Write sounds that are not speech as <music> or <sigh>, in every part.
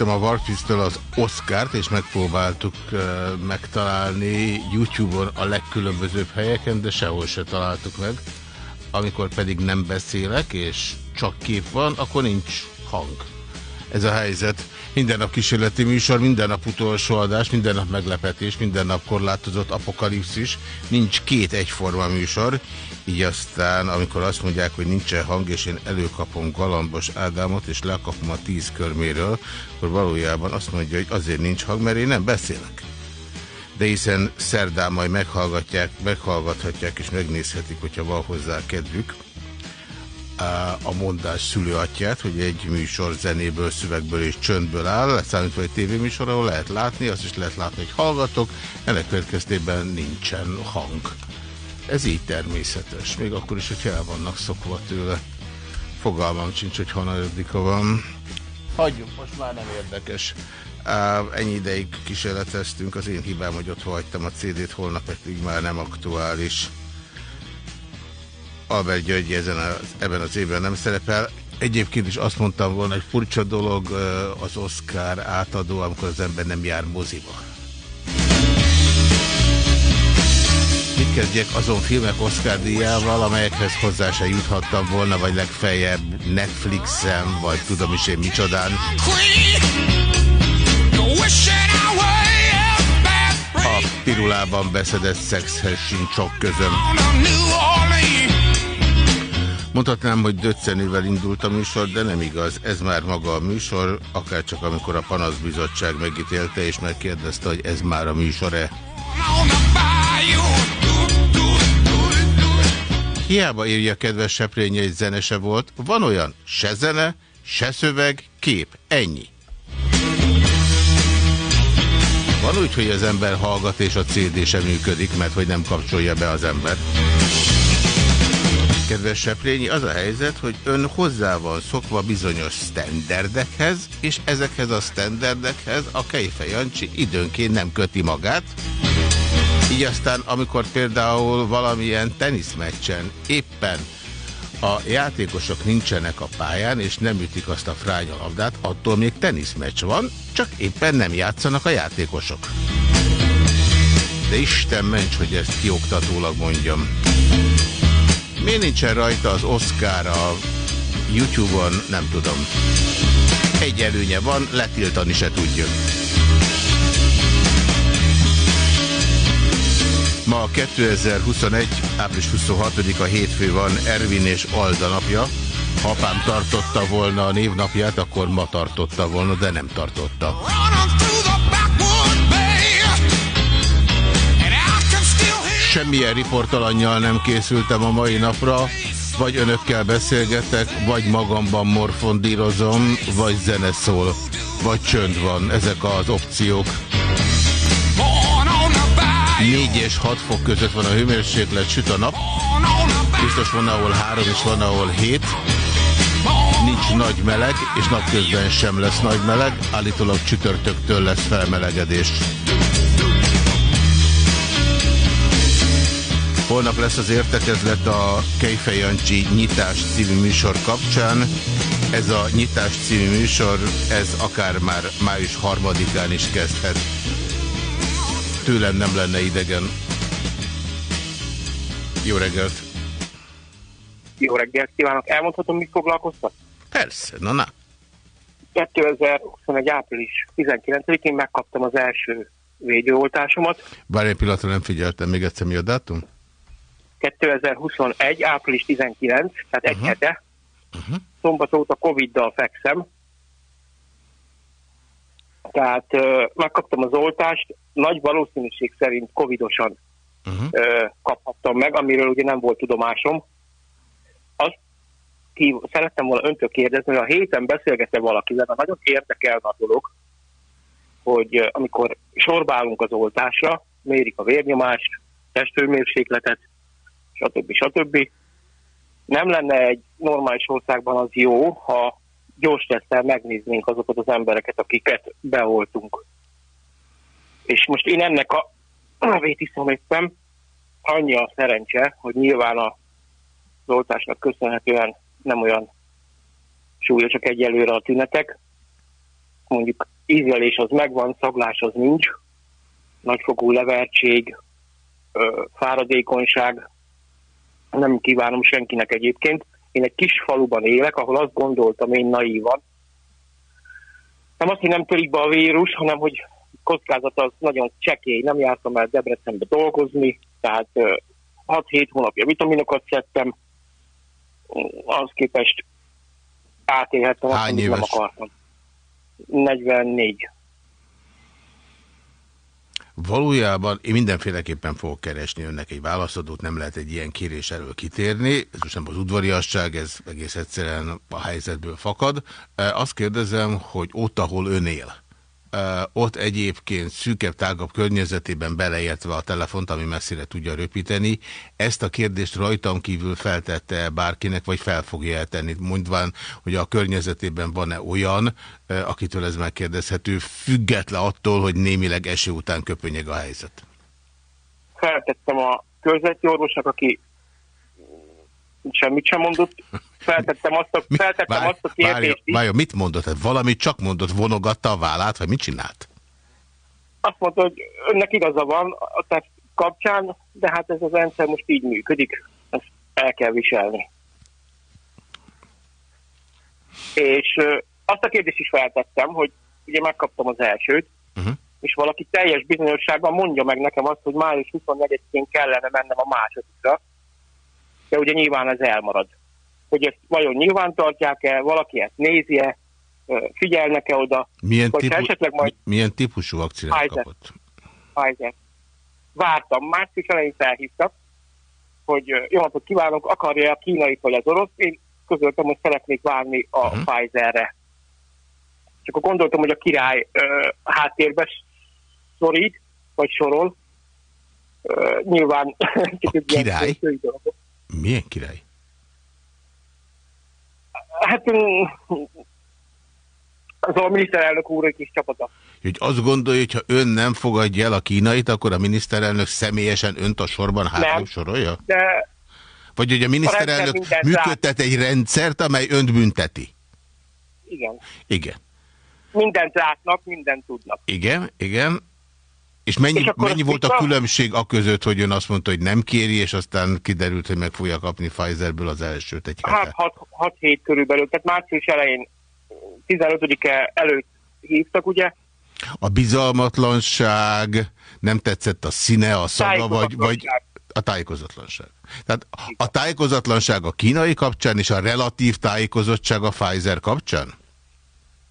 Hagytam a Warfisztől az Oscárt, és megpróbáltuk megtalálni YouTube-on a legkülönbözőbb helyeken, de sehol se találtuk meg. Amikor pedig nem beszélek, és csak kép van, akkor nincs hang. Ez a helyzet. Minden nap kísérleti műsor, minden nap utolsó adás, minden nap meglepetés, minden nap korlátozott apokalipszis. Nincs két egyforma műsor, így aztán, amikor azt mondják, hogy nincsen hang, és én előkapom Galambos Ádámot, és lekapom a tíz körméről, akkor valójában azt mondja, hogy azért nincs hang, mert én nem beszélek. De hiszen szerdán majd meghallgatják, meghallgathatják és megnézhetik, hogyha van hozzá kedvük a mondás szülőatját, hogy egy műsor zenéből, szövegből és csöndből áll, leszámítva egy tévéműsor, ahol lehet látni, azt is lehet látni, hogy hallgatok, ennek következtében nincsen hang. Ez így természetes, még akkor is, hogy el vannak szokva tőle. Fogalmam sincs, hogy hanadika van. Hagyjunk, most már nem érdekes. Uh, ennyi ideig kísérleteztünk, az én hibám, hogy ott hagytam a CD-t, holnap pedig már nem aktuális. Albert György ezen a, ebben az évben nem szerepel. Egyébként is azt mondtam volna, hogy furcsa dolog az Oscar átadó, amikor az ember nem jár moziba. Mit kezdjek azon filmek Oscar díjával, amelyekhez hozzá se juthattam volna, vagy legfeljebb Netflixen, vagy tudom is én micsodán. A pirulában beszedett szexhez sincs sok közöm. Mondhatnám, hogy döccenővel indult a műsor, de nem igaz. Ez már maga a műsor, akár csak amikor a panaszbizottság megítélte és megkérdezte, hogy ez már a műsor-e. Hiába írja kedves Seprényi, egy zenese volt. Van olyan, se zene, se szöveg, kép. Ennyi. Van úgy, hogy az ember hallgat és a CD sem működik, mert hogy nem kapcsolja be az ember kedves Seprényi, az a helyzet, hogy ön hozzá van szokva bizonyos sztenderdekhez, és ezekhez a sztenderdekhez a Kejfe Jancsi időnként nem köti magát. Így aztán, amikor például valamilyen teniszmeccsen éppen a játékosok nincsenek a pályán, és nem ütik azt a fránya labdát, attól még teniszmeccs van, csak éppen nem játszanak a játékosok. De Isten ments, hogy ezt kioktatólag mondjam. Miért nincsen rajta az Oscar a YouTube-on? Nem tudom. Egy előnye van, letiltani se tudjuk. Ma 2021. április 26-a hétfő van Ervin és Alda napja. Ha apám tartotta volna a névnapját, akkor ma tartotta volna, de nem tartotta. Semmilyen riportalanyjal nem készültem a mai napra, vagy önökkel beszélgetek, vagy magamban morfondírozom, vagy zene szól, vagy csönd van. Ezek az opciók. 4 és 6 fok között van a hőmérséklet, süt a nap. Biztos van, ahol 3 és van, ahol 7. Nincs nagy meleg, és napközben sem lesz nagy meleg. Állítólag csütörtöktől lesz felmelegedés. Holnap lesz az értekezlet a Kejfej Jancsi Nyitás című műsor kapcsán. Ez a Nyitás című műsor, ez akár már május harmadikán is kezdhet. Tőlem nem lenne idegen. Jó reggelt! Jó reggelt kívánok! Elmondhatom, mit foglalkoztat? Persze, na na. 2021. április 19-én megkaptam az első védőoltásomat. Bár egy pillanatra nem figyeltem, még egyszer mi a dátum? 2021. április 19, tehát egy uh -huh. hete. Uh -huh. Szombat óta Covid-dal fekszem. Tehát megkaptam az oltást, nagy valószínűség szerint covidosan uh -huh. uh, kaphattam meg, amiről ugye nem volt tudomásom. Azt ki, szerettem volna öntől kérdezni, hogy a héten beszélgette valakivel, mert nagyon érdekelne a dolog, hogy amikor sorbálunk az oltásra, mérik a vérnyomást, testőmérsékletet, stb. stb. Nem lenne egy normális országban az jó, ha gyors tesztel megnéznénk azokat az embereket, akiket beoltunk. És most én ennek a nevét iszom éppen, annyi a szerencse, hogy nyilván a oltásnak köszönhetően nem olyan súlyosak egyelőre a tünetek, mondjuk ízlelés az megvan, szaglás az nincs, nagyfokú levertség, fáradékonyság, nem kívánom senkinek egyébként. Én egy kis faluban élek, ahol azt gondoltam én naívan, nem azt, hogy nem törik be a vírus, hanem hogy kockázat az nagyon csekély. Nem jártam el Debrecenbe dolgozni, tehát 6-7 hónapja vitaminokat szedtem, az képest átélhettem azt, amit nem akartam. 44. Valójában én mindenféleképpen fogok keresni önnek egy válaszadót, nem lehet egy ilyen kérés erről kitérni. Ez most nem az udvariasság, ez egész egyszerűen a helyzetből fakad. Azt kérdezem, hogy ott, ahol ön él, ott egyébként szűkebb, tágabb környezetében beleértve a telefont, ami messzire tudja röpíteni, ezt a kérdést rajtam kívül feltette bárkinek, vagy fel fogja eltenni, mondván, hogy a környezetében van-e olyan, akitől ez megkérdezhető, független attól, hogy némileg eső után köpönyeg a helyzet. Feltettem a körzeti orvosnak, aki semmit sem mondott. Feltettem azt a, feltettem Várj, azt a kérdést várja, várja, mit mondott? Hát valamit csak mondott, vonogatta a vállát, vagy mit csinált? Azt mondta, hogy önnek igaza van a teszt kapcsán, de hát ez az rendszer most így működik. Ezt el kell viselni. És azt a kérdést is feltettem, hogy ugye megkaptam az elsőt, uh -huh. és valaki teljes bizonyosságban mondja meg nekem azt, hogy május 24-én kellene mennem a másodikra, de ugye nyilván ez elmarad. Hogy ezt vajon nyilván tartják-e, valaki ezt nézi-e, figyelnek-e oda. Milyen, típu esetleg majd... milyen típusú vakcinát Pfizer. kapott? Pfizer. Vártam, március elején felhívtak, hogy jó napot kívánok, akarja a kínai vagy az orosz, én közöltem, hogy szeretnék várni a uh -huh. Pfizerre. Csak akkor gondoltam, hogy a király uh, háttérbe szorít, vagy sorol. Uh, nyilván... A király? <laughs> Milyen király? Hát az a miniszterelnök úr egy kis csapata. Hogy azt gondolja, hogy ha ön nem fogadja el a kínait, akkor a miniszterelnök személyesen önt a sorban hátra sorolja? de... Vagy hogy a miniszterelnök a működtet rá... egy rendszert, amely önt bünteti? Igen. Igen. Mindent látnak, mindent tudnak. Igen, igen. És mennyi, és mennyi volt a különbség a között, hogy ön azt mondta, hogy nem kéri, és aztán kiderült, hogy meg fogja kapni Pfizerből az elsőt egy Hát 6-7 körülbelül, tehát március elején 15-e előtt hívtak, ugye? A bizalmatlanság, nem tetszett a színe, a szaga, vagy, vagy a tájékozatlanság. Tehát a tájékozatlanság a kínai kapcsán, és a relatív tájékozottság a Pfizer kapcsán?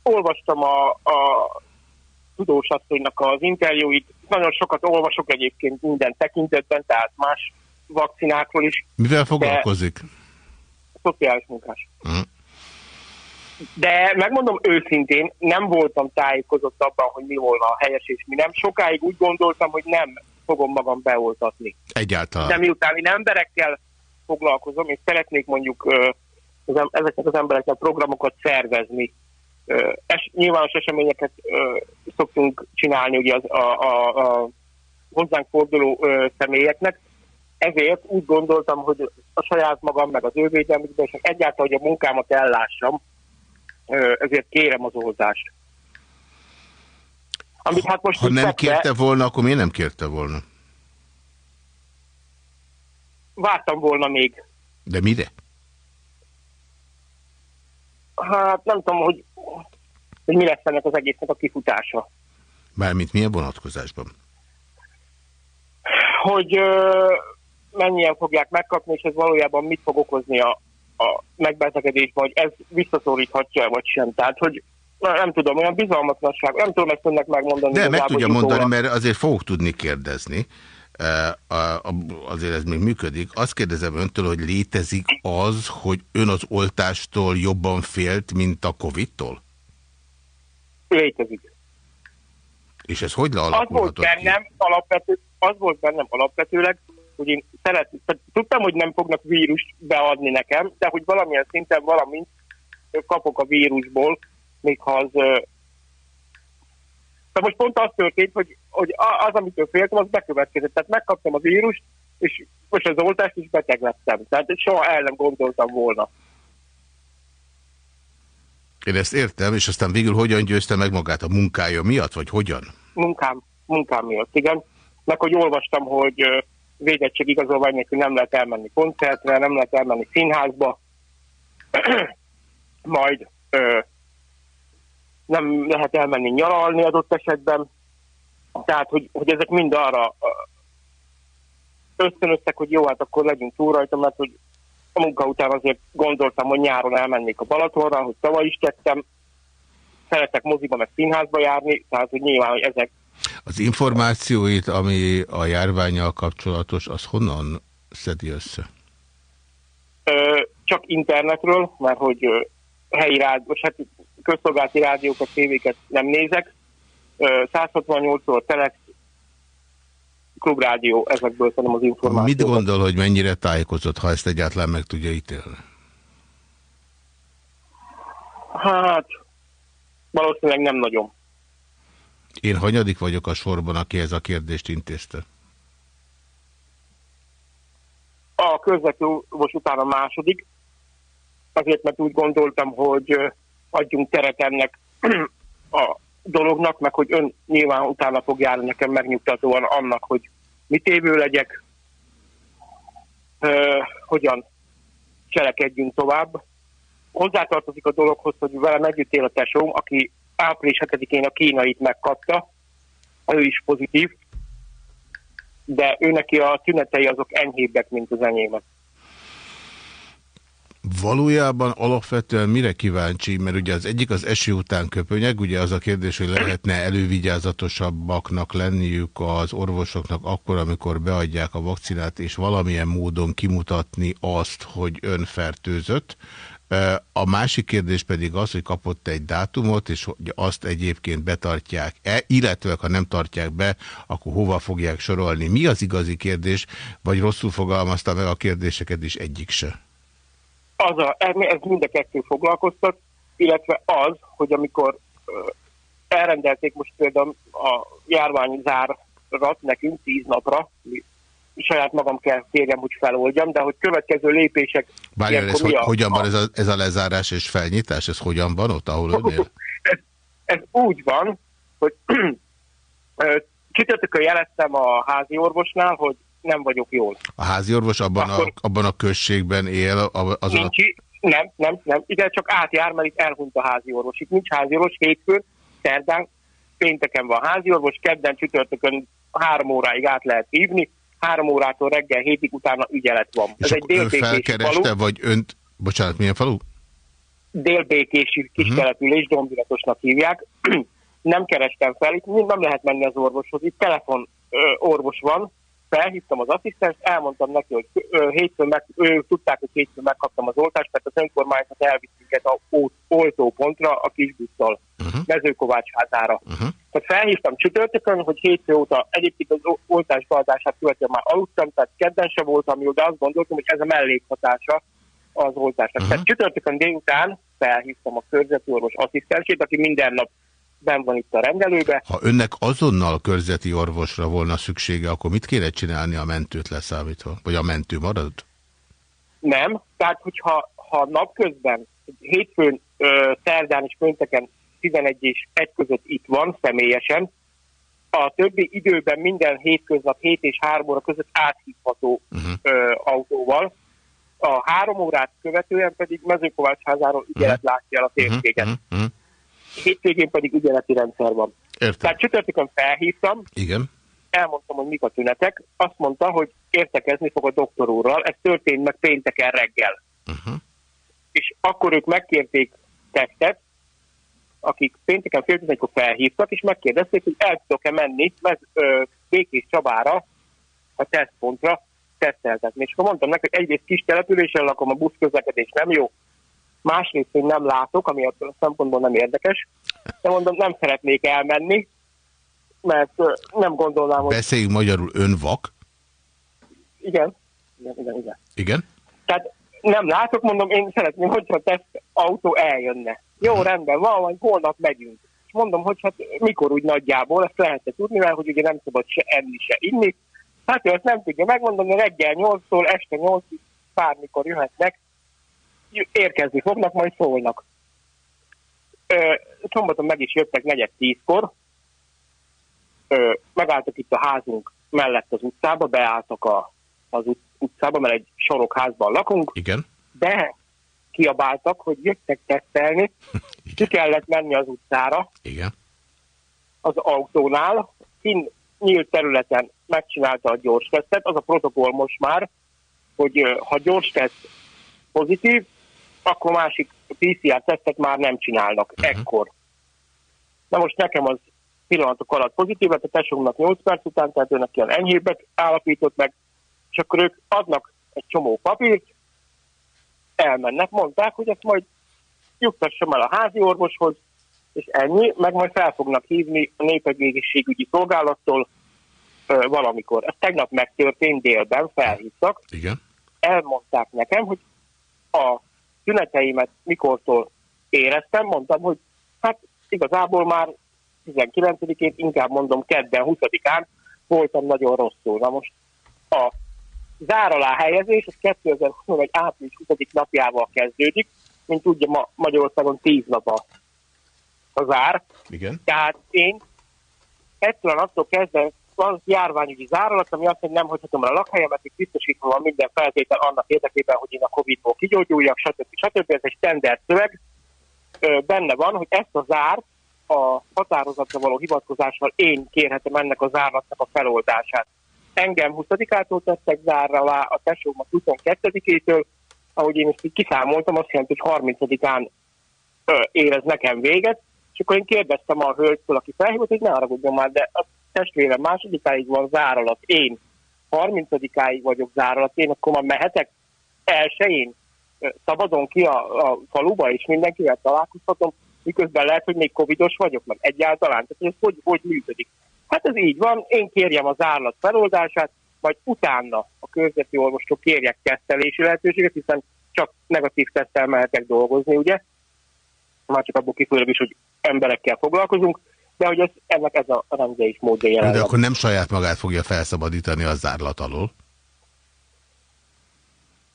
Olvastam a, a tudós asszonynak az interjúit. Nagyon sokat olvasok egyébként minden tekintetben, tehát más vakcinákról is. Mivel foglalkozik? Szociális munkás. Uh -huh. De megmondom őszintén, nem voltam tájékozott abban, hogy mi volna a helyes és mi nem. Sokáig úgy gondoltam, hogy nem fogom magam beoltatni. Egyáltalán. De miután én emberekkel foglalkozom, és szeretnék mondjuk ezeknek az embereknek programokat szervezni, es, nyilvános eseményeket szoktunk csinálni ugye az, a, a, a hozzánk forduló személyeknek, ezért úgy gondoltam, hogy a saját magam, meg az ő védelmükben, és egyáltalán, hogy a munkámat ellássam, ezért kérem az oldást. Amit hát most ha nem tette, kérte volna, akkor miért nem kérte volna? Vártam volna még. De mire? Hát nem tudom, hogy, hogy mi lesz ennek az egésznek a kifutása. Mármint milyen vonatkozásban? Hogy ö, mennyien fogják megkapni, és ez valójában mit fog okozni a, a megbetegedésben, hogy ez visszaszoríthatja vagy sem. Tehát, hogy nem tudom, olyan bizalmatlanság, nem tudom ezt önnek megmondani. De meg tudja mondani, mert azért fogok tudni kérdezni azért ez még működik. Azt kérdezem öntől, hogy létezik az, hogy ön az oltástól jobban félt, mint a Covid-tól? Létezik. És ez hogy lealakulhatott az volt bennem alapvető, Az volt bennem alapvetőleg, hogy én szeret, tudtam, hogy nem fognak vírust beadni nekem, de hogy valamilyen szinten valamint kapok a vírusból, még ha az de most pont az történt, hogy, hogy az, amitől féltem, az bekövetkezett. Tehát megkaptam a vírust, és most az oltást is beteg lettem. Tehát soha el nem gondoltam volna. Én ezt értem, és aztán végül hogyan győzte meg magát a munkája miatt, vagy hogyan? Munkám, munkám miatt, igen. Meg hogy olvastam, hogy védettség igazolvány nélkül nem lehet elmenni koncertre, nem lehet elmenni színházba, <clears throat> majd ö, nem lehet elmenni nyaralni adott esetben. Tehát, hogy, hogy ezek mind arra ösztönöztek, hogy jó, hát akkor legyünk túl rajta, mert hogy a munka után azért gondoltam, hogy nyáron elmennék a Balatonra, hogy tavaly is tettem, szeretek moziba, meg színházba járni, tehát hogy nyilván, hogy ezek... Az információit, ami a járványjal kapcsolatos, az honnan szedi össze? Ö, csak internetről, mert hogy ö, helyi rádió, hát közszolgálati rádiókat, tévéket nem nézek. 168-szor Telex, klubrádió, ezekből szerintem az információ. Mit gondol, hogy mennyire tájékozott, ha ezt egyáltalán meg tudja ítélni? Hát, valószínűleg nem nagyon. Én hanyadik vagyok a sorban, aki ez a kérdést intézte? A közvető most utána második, azért, mert úgy gondoltam, hogy adjunk teret ennek <clears throat> a dolognak, meg hogy ön nyilván utána fog járni nekem megnyugtatóan annak, hogy mit évő legyek, ö, hogyan cselekedjünk tovább. Hozzátartozik a dologhoz, hogy velem együtt él a tesóm, aki április 7-én a kínait megkapta, ő is pozitív, de ő neki a tünetei azok enyhébbek, mint az enyémet. Valójában alapvetően mire kíváncsi? Mert ugye az egyik az eső után köpönyeg, ugye az a kérdés, hogy lehetne elővigyázatosabbaknak lenniük az orvosoknak akkor, amikor beadják a vakcinát, és valamilyen módon kimutatni azt, hogy ön fertőzött. A másik kérdés pedig az, hogy kapott egy dátumot, és hogy azt egyébként betartják-e, illetve ha nem tartják be, akkor hova fogják sorolni. Mi az igazi kérdés, vagy rosszul fogalmazta meg a kérdéseket is egyik se? Az a, ez mind a kettő foglalkoztat, illetve az, hogy amikor elrendelték most például a járványzárat nekünk tíz napra, saját magam kell kérjem, hogy feloldjam, de hogy következő lépések... Várjál, ez hogy, a, hogyan van ez a, ez a lezárás és felnyitás? Ez hogyan van ott, ahol önnél? ez, ez úgy van, hogy <clears throat> csütörtökön jeleztem a házi orvosnál, hogy nem vagyok jól. A házi orvos abban, Akkor a, abban a községben él? Az nincs, a... Nem, nem, nem. Ide csak átjár, mert itt elhunyt a házi orvos. Itt nincs házi orvos, hétfőn, szerdán, pénteken van házi orvos, kedden, csütörtökön három óráig át lehet hívni, három órától reggel hétig utána ügyelet van. És Ez egy délbékési felkereste, falu. vagy önt, bocsánat, milyen falu? Délbékési kis uh mhm. -huh. település, Dombiratosnak hívják. <clears throat> nem kerestem fel, itt nem lehet menni az orvoshoz, itt telefon ö, orvos van, felhívtam az asszisztens, elmondtam neki, hogy hétfőn meg, ő, tudták, hogy hétfőn megkaptam az oltást, mert az önkormányzat elvitt minket a oltópontra a kisbusszal, uh-huh. Mezőkovács házára. Uh-huh. Tehát felhívtam csütörtökön, hogy hétfő óta egyébként az oltás beadását követően már aludtam, tehát kedden sem voltam jó, de azt gondoltam, hogy ez a mellékhatása az oltásnak. Uh-huh. Tehát csütörtökön délután felhívtam a körzeti orvos asszisztensét, aki minden nap ben van itt a rendelőbe. Ha önnek azonnal körzeti orvosra volna szüksége, akkor mit kéne csinálni a mentőt leszámítva? Vagy a mentő marad? Nem. Tehát, hogyha ha napközben, hétfőn, ö, szerdán és pénteken 11 és 1 között itt van személyesen, a többi időben minden hétköznap 7 és 3 óra között áthívható uh -huh. ö, autóval. A három órát követően pedig Mezőkovács házáról ügyelet uh -huh. látja el a térséget. Uh -huh. Uh -huh hétvégén pedig ügyeleti rendszer van. Értem. Tehát csütörtökön felhívtam, Igen. elmondtam, hogy mik a tünetek, azt mondta, hogy értekezni fog a doktor úrral, ez történt meg pénteken reggel. Uh-huh. És akkor ők megkérték tesztet, akik pénteken fél tizenegykor felhívtak, és megkérdezték, hogy el tudok-e menni mert, ö, Békés Csabára, a tesztpontra teszteltetni. És akkor mondtam neki, hogy egyrészt kis településen lakom, a busz közlekedés nem jó, másrészt én nem látok, ami a szempontból nem érdekes, de mondom, nem szeretnék elmenni, mert nem gondolnám, hogy... Beszéljünk magyarul, ön vak? Igen. Igen, igen, igen. Igen? Tehát nem látok, mondom, én szeretném, hogyha a teszt autó eljönne. Jó, uh-huh. rendben, van, vagy holnap megyünk. És mondom, hogy hát mikor úgy nagyjából, ezt lehet -e tudni, mert hogy ugye nem szabad se enni, se inni. Hát ő ezt nem tudja megmondom, de reggel 8-tól este 8-ig bármikor jöhetnek, érkezni fognak, majd szólnak. Szombaton meg is jöttek negyed tízkor, megálltak itt a házunk mellett az utcába, beálltak a, az utcába, mert egy sorokházban lakunk. Igen. De kiabáltak, hogy jöttek tesztelni, <laughs> ki kellett menni az utcára. Igen. Az autónál, kint nyílt területen megcsinálta a gyors tesztet, az a protokoll most már, hogy ha gyors teszt pozitív, akkor másik PCR tesztet már nem csinálnak uh-huh. ekkor. Na most nekem az pillanatok alatt pozitív lett, a tesómnak 8 perc után, tehát őnek ilyen enyhébbet állapított meg, és akkor ők adnak egy csomó papírt, elmennek, mondták, hogy ezt majd juttassam el a házi orvoshoz, és ennyi, meg majd fel fognak hívni a népegészségügyi szolgálattól ö, valamikor. Ez tegnap megtörtént délben, felhívtak. Igen. Elmondták nekem, hogy a tüneteimet mikortól éreztem, mondtam, hogy hát igazából már 19-ét, inkább mondom kedden, 20-án voltam nagyon rosszul. Na most a zár alá helyezés, az 2021 április 20 napjával kezdődik, mint tudja ma Magyarországon 10 nap a, a zár. Igen. Tehát én ettől a naptól kezdve van járványügyi záralat, ami azt, hogy nem hagyhatom el a lakhelyemet, és biztosítva van minden feltétel annak érdekében, hogy én a Covid-ból kigyógyuljak, stb. stb. Ez egy standard szöveg. Benne van, hogy ezt a zárt a határozatra való hivatkozással én kérhetem ennek a zárlatnak a feloldását. Engem 20-ától tettek zárra alá, a tesómat 22-től, ahogy én ezt kiszámoltam, azt jelenti, hogy 30-án érez nekem véget, és akkor én kérdeztem a hölgytől, aki felhívott, hogy ne haragudjon már, de testvérem másodikáig van záralat, én 30-áig vagyok záralat, én akkor már mehetek elsőjén, szabadon ki a, a faluba, és mindenkivel találkozhatom, miközben lehet, hogy még covidos vagyok, meg egyáltalán. Tehát ez hogy, hogy működik? Hát ez így van, én kérjem az állat feloldását, majd utána a körzeti orvostól kérjek tesztelési lehetőséget, hiszen csak negatív tesztel mehetek dolgozni, ugye? Már csak abból kifolyólag is, hogy emberekkel foglalkozunk, de hogy ez, ennek ez a rendje is módja jelenleg. De akkor nem saját magát fogja felszabadítani az zárlat alól?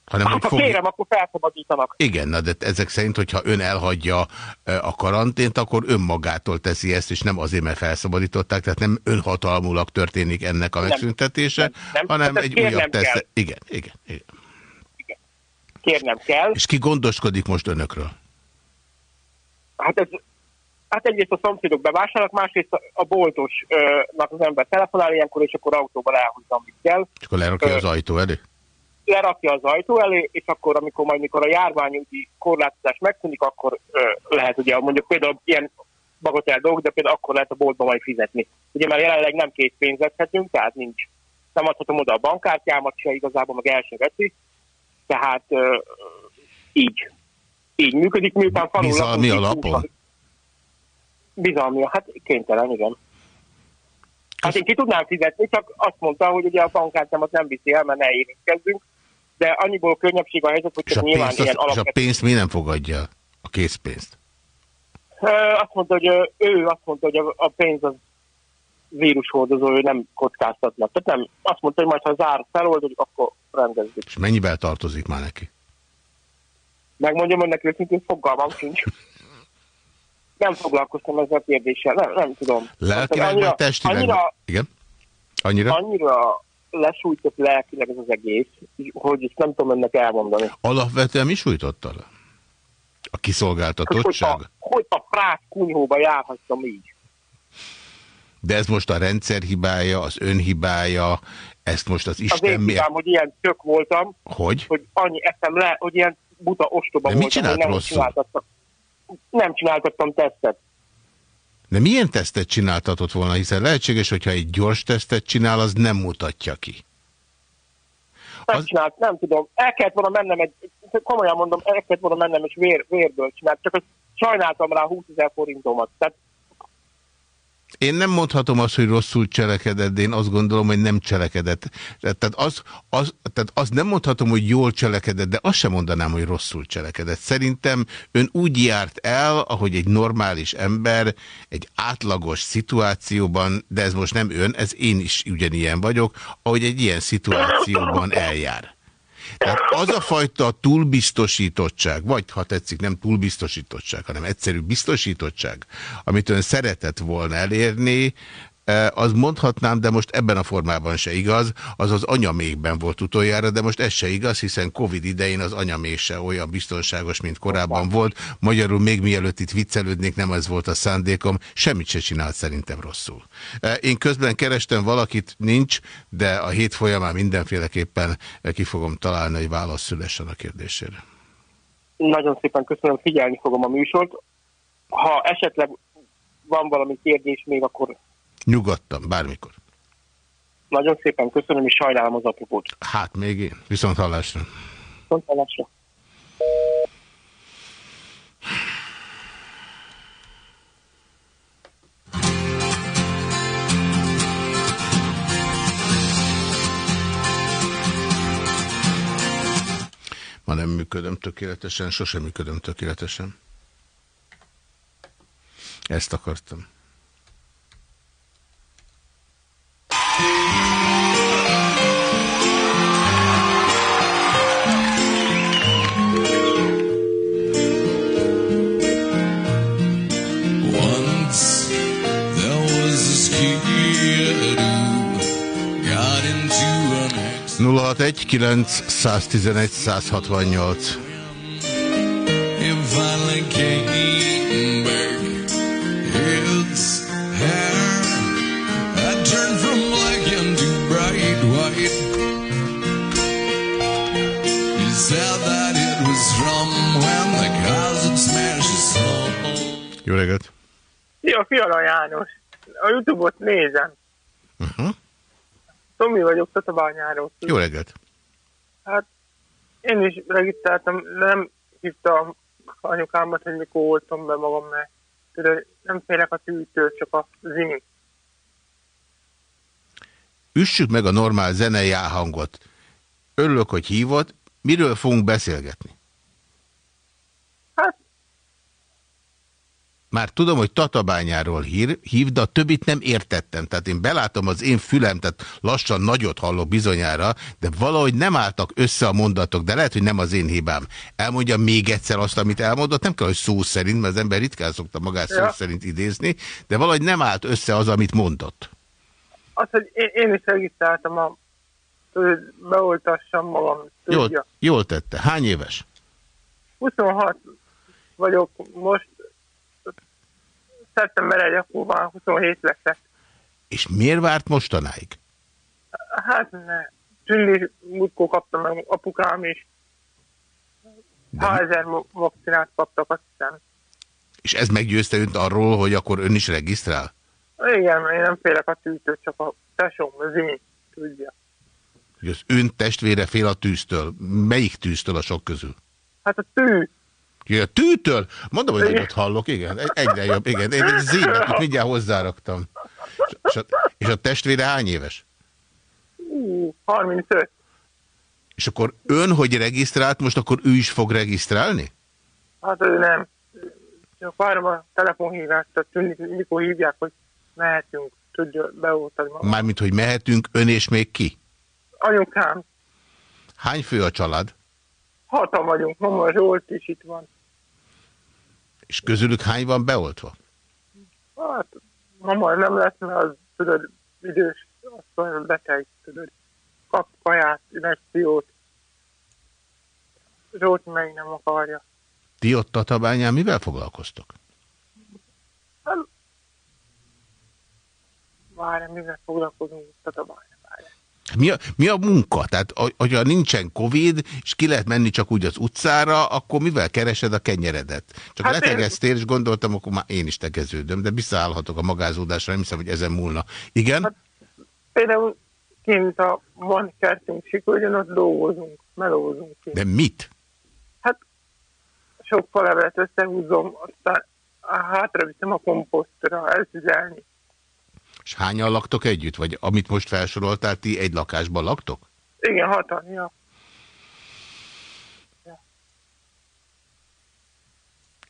Hanem, hát, ha fog... kérem, akkor felszabadítanak. Igen, na, de ezek szerint, hogyha ön elhagyja a karantént, akkor önmagától teszi ezt, és nem azért, mert felszabadították, tehát nem önhatalmulag történik ennek a nem, megszüntetése, nem, nem, hanem hát egy újabb tesz. Igen, igen, igen. igen. Kérnem kell. És ki gondoskodik most önökről? Hát ez Hát egyrészt a szomszédok bevásárolnak, másrészt a boltosnak az ember telefonál ilyenkor, és akkor autóval elhúzza, amit kell. És akkor lerakja az ajtó elé? lerakja az ajtó elé, és akkor, amikor majd mikor a járványügyi korlátozás megszűnik, akkor ö, lehet ugye mondjuk például ilyen bagatel dolgok, de például akkor lehet a boltba majd fizetni. Ugye már jelenleg nem két pénzethetünk, tehát nincs. Nem adhatom oda a bankkártyámat se igazából, meg el se veszi. Tehát ö, így. Így működik, miután falul Bizalmi alapon? Bizalmi, hát kénytelen, igen. Hát én ki tudnám fizetni, csak azt mondta, hogy ugye a bankkártyámat nem viszi el, mert ne érintkezzünk de annyiból könnyebbség a helyzet, hogy csak nyilván pénzt, ilyen alapvető... És a pénzt mi nem fogadja? A készpénzt? Azt mondta, hogy ő azt mondta, hogy a pénz az vírushordozó, ő nem kockáztatnak. Tehát nem, azt mondta, hogy majd ha zár feloldódik, akkor rendezzük. És mennyivel tartozik már neki? Megmondjam önnek őszintén, fogalmam sincs. <laughs> Nem foglalkoztam ezzel a kérdéssel, nem, nem tudom. Lelkileg vagy testileg? Annyira, Igen? Annyira? Annyira lesújtott lelkileg ez az egész, hogy ezt nem tudom ennek elmondani. Alapvetően mi sújtotta le? A kiszolgáltatottság? Hogy, hogy a, frác kunyhóba járhattam így. De ez most a rendszer hibája, az ön hibája, ezt most az Isten... Az én hibám, hogy ilyen tök voltam. Hogy? Hogy annyi eszem le, hogy ilyen buta ostoba De voltam. mit csinált nem Csináltattam, nem csináltattam tesztet. De milyen tesztet csináltatott volna, hiszen lehetséges, hogyha egy gyors tesztet csinál, az nem mutatja ki. Nem az... csinált, nem tudom. El kellett volna mennem egy, komolyan mondom, el kellett volna mennem, és vér, vérből csinált, csak azt sajnáltam rá 20 ezer forintomat. Tehát én nem mondhatom azt, hogy rosszul cselekedett, de én azt gondolom, hogy nem cselekedett. Tehát az, az, tehát az nem mondhatom, hogy jól cselekedett, de azt sem mondanám, hogy rosszul cselekedett. Szerintem ön úgy járt el, ahogy egy normális ember egy átlagos szituációban, de ez most nem ön, ez én is ugyanilyen vagyok, ahogy egy ilyen szituációban eljár. Tehát az a fajta túlbiztosítottság, vagy ha tetszik, nem túlbiztosítottság, hanem egyszerű biztosítottság, amit ön szeretett volna elérni, az mondhatnám, de most ebben a formában se igaz, az az anyamékben volt utoljára, de most ez se igaz, hiszen Covid idején az anyamék se olyan biztonságos, mint korábban volt. Magyarul még mielőtt itt viccelődnék, nem ez volt a szándékom, semmit se csinált szerintem rosszul. Én közben kerestem valakit, nincs, de a hét folyamán mindenféleképpen ki fogom találni, hogy válasz szülessen a kérdésére. Nagyon szépen köszönöm, figyelni fogom a műsort. Ha esetleg van valami kérdés még, akkor Nyugodtan, bármikor. Nagyon szépen köszönöm, és sajnálom az apropót. Hát még én. Viszont hallásra. Viszont hallásra. Ma nem működöm tökéletesen, sosem működöm tökéletesen. Ezt akartam. 061 911 168 Jó reggelt! Szia, Fiala János! A Youtube-ot nézem. Uh -huh. Tomi vagyok, Tatabányáról. Jó reggelt! Hát én is regisztráltam, nem hívtam anyukámat, hogy mikor voltam be magam, mert tudod, nem félek a tűtől, csak a zini. Üssük meg a normál zenei hangot. Örülök, hogy hívott. Miről fogunk beszélgetni? Már tudom, hogy Tatabányáról hír, hív, de a többit nem értettem. Tehát én belátom az én fülem, tehát lassan nagyot hallok bizonyára, de valahogy nem álltak össze a mondatok, de lehet, hogy nem az én hibám. Elmondja még egyszer azt, amit elmondott, nem kell, hogy szó szerint, mert az ember ritkán szokta magát ja. szó szerint idézni, de valahogy nem állt össze az, amit mondott. Az, hogy én, én is regisztráltam a hogy beoltassam magam. Jól, jól tette. Hány éves? 26 vagyok most, szeptember 1 akkor van 27 leszek. És miért várt mostanáig? Hát ne. Tündés múltkor kaptam meg apukám is. De... 1000 vakcinát kaptak, azt hiszem. És ez meggyőzte önt arról, hogy akkor ön is regisztrál? Igen, én nem félek a tűztől, csak a tesóm, az én tudja. Hogy az ön testvére fél a tűztől. Melyik tűztől a sok közül? Hát a tű. Ja, a tűtől? Mondom, hogy ott hallok, igen. Egyre jobb, igen. Én egy zímet mindjárt hozzáraktam. És a, és a testvére hány éves? 35. És akkor ön, hogy regisztrált, most akkor ő is fog regisztrálni? Hát ő nem. Csak várom a telefonhívást, tehát mikor hívják, hogy mehetünk, tudja beoltani magam. Mármint, hogy mehetünk, ön és még ki? Anyukám. Hány fő a család? Hatan vagyunk, mama Zsolt is itt van. És közülük hány van beoltva? Hát, mama nem lesz, mert az, tudod, idős, azt beteg, tudod, kap kaját, inekciót. Zsolt meg nem akarja. Ti ott Tatabányán mivel foglalkoztok? Hát, várj, mivel foglalkozunk Tatabányán? Mi a, mi a munka? Tehát, hogyha nincsen Covid, és ki lehet menni csak úgy az utcára, akkor mivel keresed a kenyeredet? Csak hát letegeztél, én... és gondoltam, akkor már én is tegeződöm, de visszaállhatok a magázódásra, nem hiszem, hogy ezen múlna. Igen? Hát, például kint a van kertünk sikoljon, ott dolgozunk, melózunk. Kint. De mit? Hát sok falevelet összehúzom, aztán hátra viszem a komposztra eltüzelni. És hányan laktok együtt? Vagy amit most felsoroltál, ti egy lakásban laktok? Igen, hatan, ja. ja.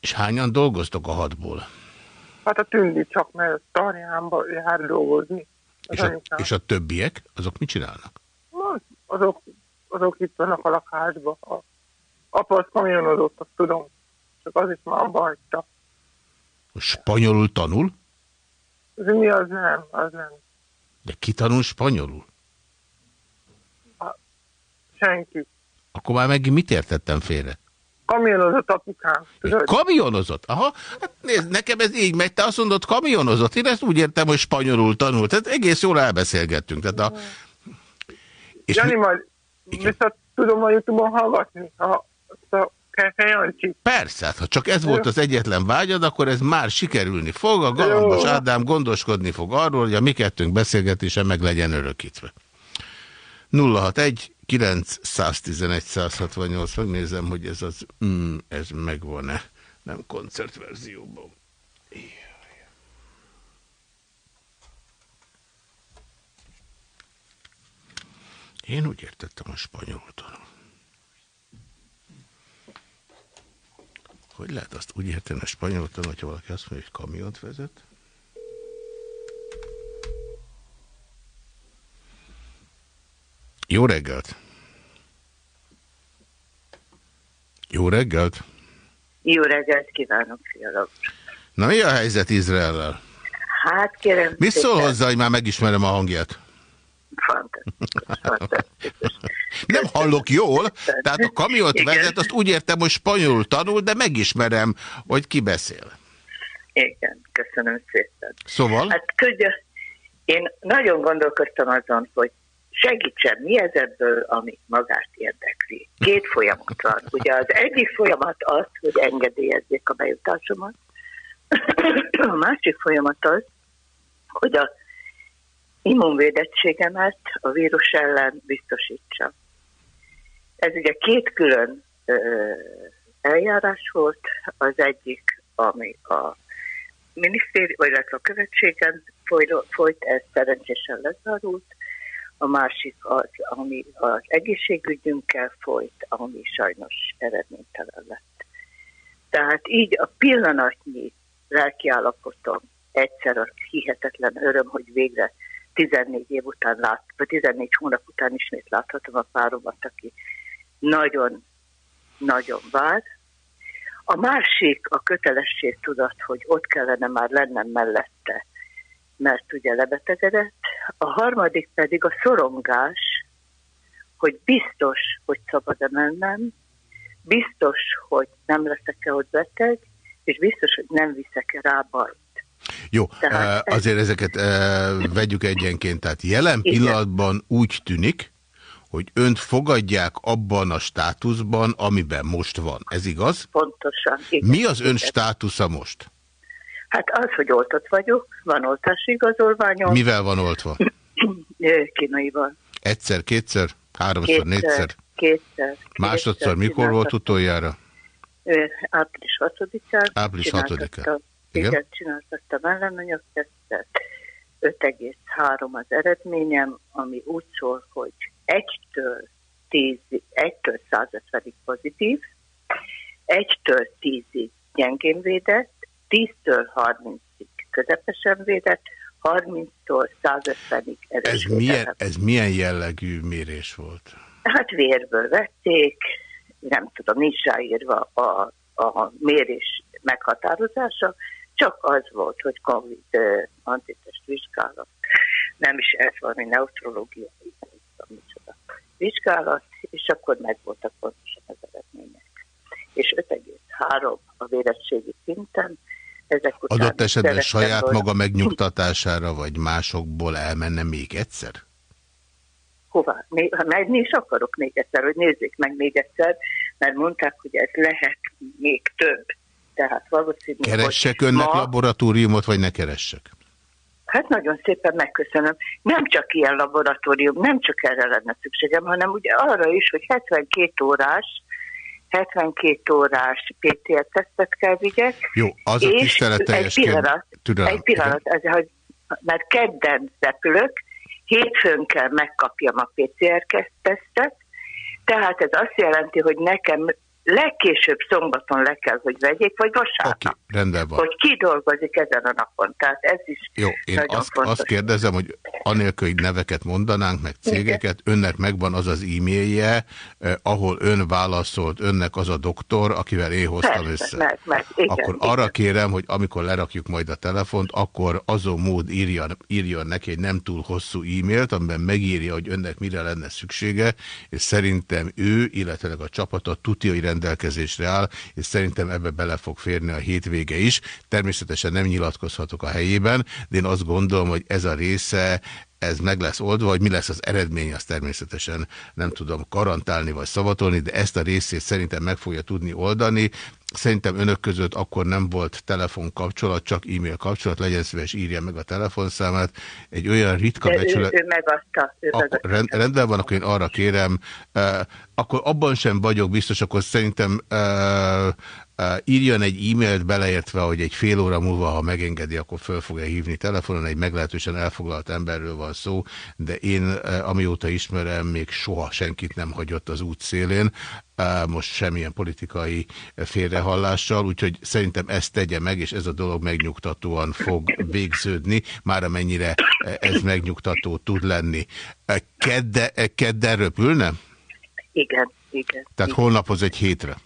És hányan dolgoztok a hatból? Hát a tündi csak, mert Tarjánba jár dolgozni. És a, és a többiek? Azok mit csinálnak? azok azok itt vannak a lakásban. A apa az kamionozott, azt tudom. Csak az is már abba hagyta. Spanyolul tanul? Ez mi az nem, az nem. De ki tanul spanyolul? A, senki. Akkor már megint mit értettem félre? Kamionozott apukám. Tudod? Kamionozott? Aha. Hát nézd, nekem ez így megy. Te azt mondod, kamionozott. Én ezt úgy értem, hogy spanyolul tanult. Tehát egész jól elbeszélgettünk. Tehát a... És Jani, mi... majd vissza tudom a Youtube-on hallgatni? A, a Persze, hát, ha csak ez volt az egyetlen vágyad, akkor ez már sikerülni fog. A Galambos Ádám gondoskodni fog arról, hogy a mi kettőnk beszélgetése meg legyen örökítve. 061 911 168, megnézem, hogy ez az, mm, ez megvan-e, nem koncertverzióban. Én úgy értettem a spanyol Hogy lehet azt úgy érteni a spanyol tanul, hogyha valaki azt mondja, hogy kamiont vezet? Jó reggelt! Jó reggelt! Jó reggelt kívánok, fialak! Na mi a helyzet Izraellel? Hát kérem... Mi szól hozzá, hogy már megismerem a hangját? Nem hallok jól, tehát a kamiont Igen. vezet, azt úgy értem, hogy spanyolul tanul, de megismerem, hogy ki beszél. Igen, köszönöm szépen. Szóval? Hát tudja, én nagyon gondolkoztam azon, hogy segítsen, mi ez ebből, ami magát érdekli. Két folyamat van. Ugye az egyik folyamat az, hogy engedélyezzék a bejutásomat. A másik folyamat az, hogy a immunvédettségemet a vírus ellen biztosítsa. Ez ugye két külön ö, eljárás volt, az egyik, ami a minisztéri, vagy illetve a követségen folyt, ez szerencsésen lezárult, a másik az, ami az egészségügyünkkel folyt, ami sajnos eredménytelen lett. Tehát így a pillanatnyi lelkiállapotom egyszer az hihetetlen öröm, hogy végre 14 év után lát, vagy 14 hónap után ismét láthatom a páromat, aki nagyon-nagyon vár. A másik a kötelesség tudat, hogy ott kellene már lennem mellette, mert ugye lebetegedett. A harmadik pedig a szorongás, hogy biztos, hogy szabad-e mennem, biztos, hogy nem leszek-e ott beteg, és biztos, hogy nem viszek-e rá bajt. Jó, Tehát azért ezeket vegyük egyenként. Tehát jelen Igen. pillanatban úgy tűnik, hogy önt fogadják abban a státuszban, amiben most van. Ez igaz? Pontosan. Igen. Mi az ön státusza most? Hát az, hogy oltott vagyok, van oltási igazolványom. Mivel van oltva? <clears throat> Kínaival. Egyszer, kétszer, háromszor, kétszer, négyszer? Kétszer. Másodszor mikor volt utoljára? Április 6-án. Április 6-án. Igen, Igen csináltattam ellenanyagtesztet. 5,3 az eredményem, ami úgy szól, hogy 1-től 10, 1-től 150-ig pozitív, 1-től 10-ig gyengén védett, 10-től 30-ig közepesen védett, 30-tól 150-ig erős ez milyen, ez milyen jellegű mérés volt? Hát vérből vették, nem tudom, nincs ráírva a, a mérés meghatározása, csak az volt, hogy COVID antitest vizsgálat, nem is ez van, hogy neutrológia, vizsgálat, és akkor megvoltak pontosan az eredmények. És 5,3 a vérettségi szinten, ezek után Adott esetben saját volna. maga megnyugtatására, vagy másokból elmenne még egyszer? Hova? Ha menni is akarok még egyszer, hogy nézzék meg még egyszer, mert mondták, hogy ez lehet még több. Tehát valószínű, Keressek önnek ma... laboratóriumot, vagy ne keressek? Hát nagyon szépen megköszönöm. Nem csak ilyen laboratórium, nem csak erre lenne szükségem, hanem ugye arra is, hogy 72 órás 72 órás PCR-tesztet kell vigyek. Jó, az a tiszteleteljes egy pillanat, kérd... egy pillanat ez, hogy, mert kedden repülök, hétfőn kell megkapjam a PCR-tesztet, tehát ez azt jelenti, hogy nekem legkésőbb szombaton le kell, hogy vegyék, vagy vasárnap. Okay, rendben van. Hogy ki dolgozik ezen a napon. Tehát ez is Jó, én azt, azt kérdezem, hogy anélkül, hogy neveket mondanánk, meg cégeket, Igen. önnek megvan az az e-mailje, eh, ahol ön válaszolt, önnek az a doktor, akivel én hoztam Persze, össze. Meg, meg. Igen, akkor igen. arra kérem, hogy amikor lerakjuk majd a telefont, akkor azon mód írjon, írjon neki egy nem túl hosszú e-mailt, amiben megírja, hogy önnek mire lenne szüksége, és szerintem ő, illetve a csapata tudja, hogy rendelkezésre áll, és szerintem ebbe bele fog férni a hétvége is. Természetesen nem nyilatkozhatok a helyében, de én azt gondolom, hogy ez a része ez meg lesz oldva, hogy mi lesz az eredmény, azt természetesen nem tudom karantálni vagy szavatolni, de ezt a részét szerintem meg fogja tudni oldani. Szerintem önök között akkor nem volt telefonkapcsolat, csak e-mail kapcsolat, legyen szíves, írja meg a telefonszámát. Egy olyan ritka becsület... Ő, ő megadta. Ő akkor, rend, rendben van, akkor én arra kérem, uh, akkor abban sem vagyok biztos, akkor szerintem Uh, írjon egy e-mailt beleértve, hogy egy fél óra múlva, ha megengedi, akkor föl fogja hívni telefonon. Egy meglehetősen elfoglalt emberről van szó, de én, amióta ismerem, még soha senkit nem hagyott az út szélén. Most semmilyen politikai félrehallással, úgyhogy szerintem ezt tegye meg, és ez a dolog megnyugtatóan fog végződni, már amennyire ez megnyugtató tud lenni. Kedde, kedden röpülne? Igen, igen. Tehát igen. holnap az egy hétre?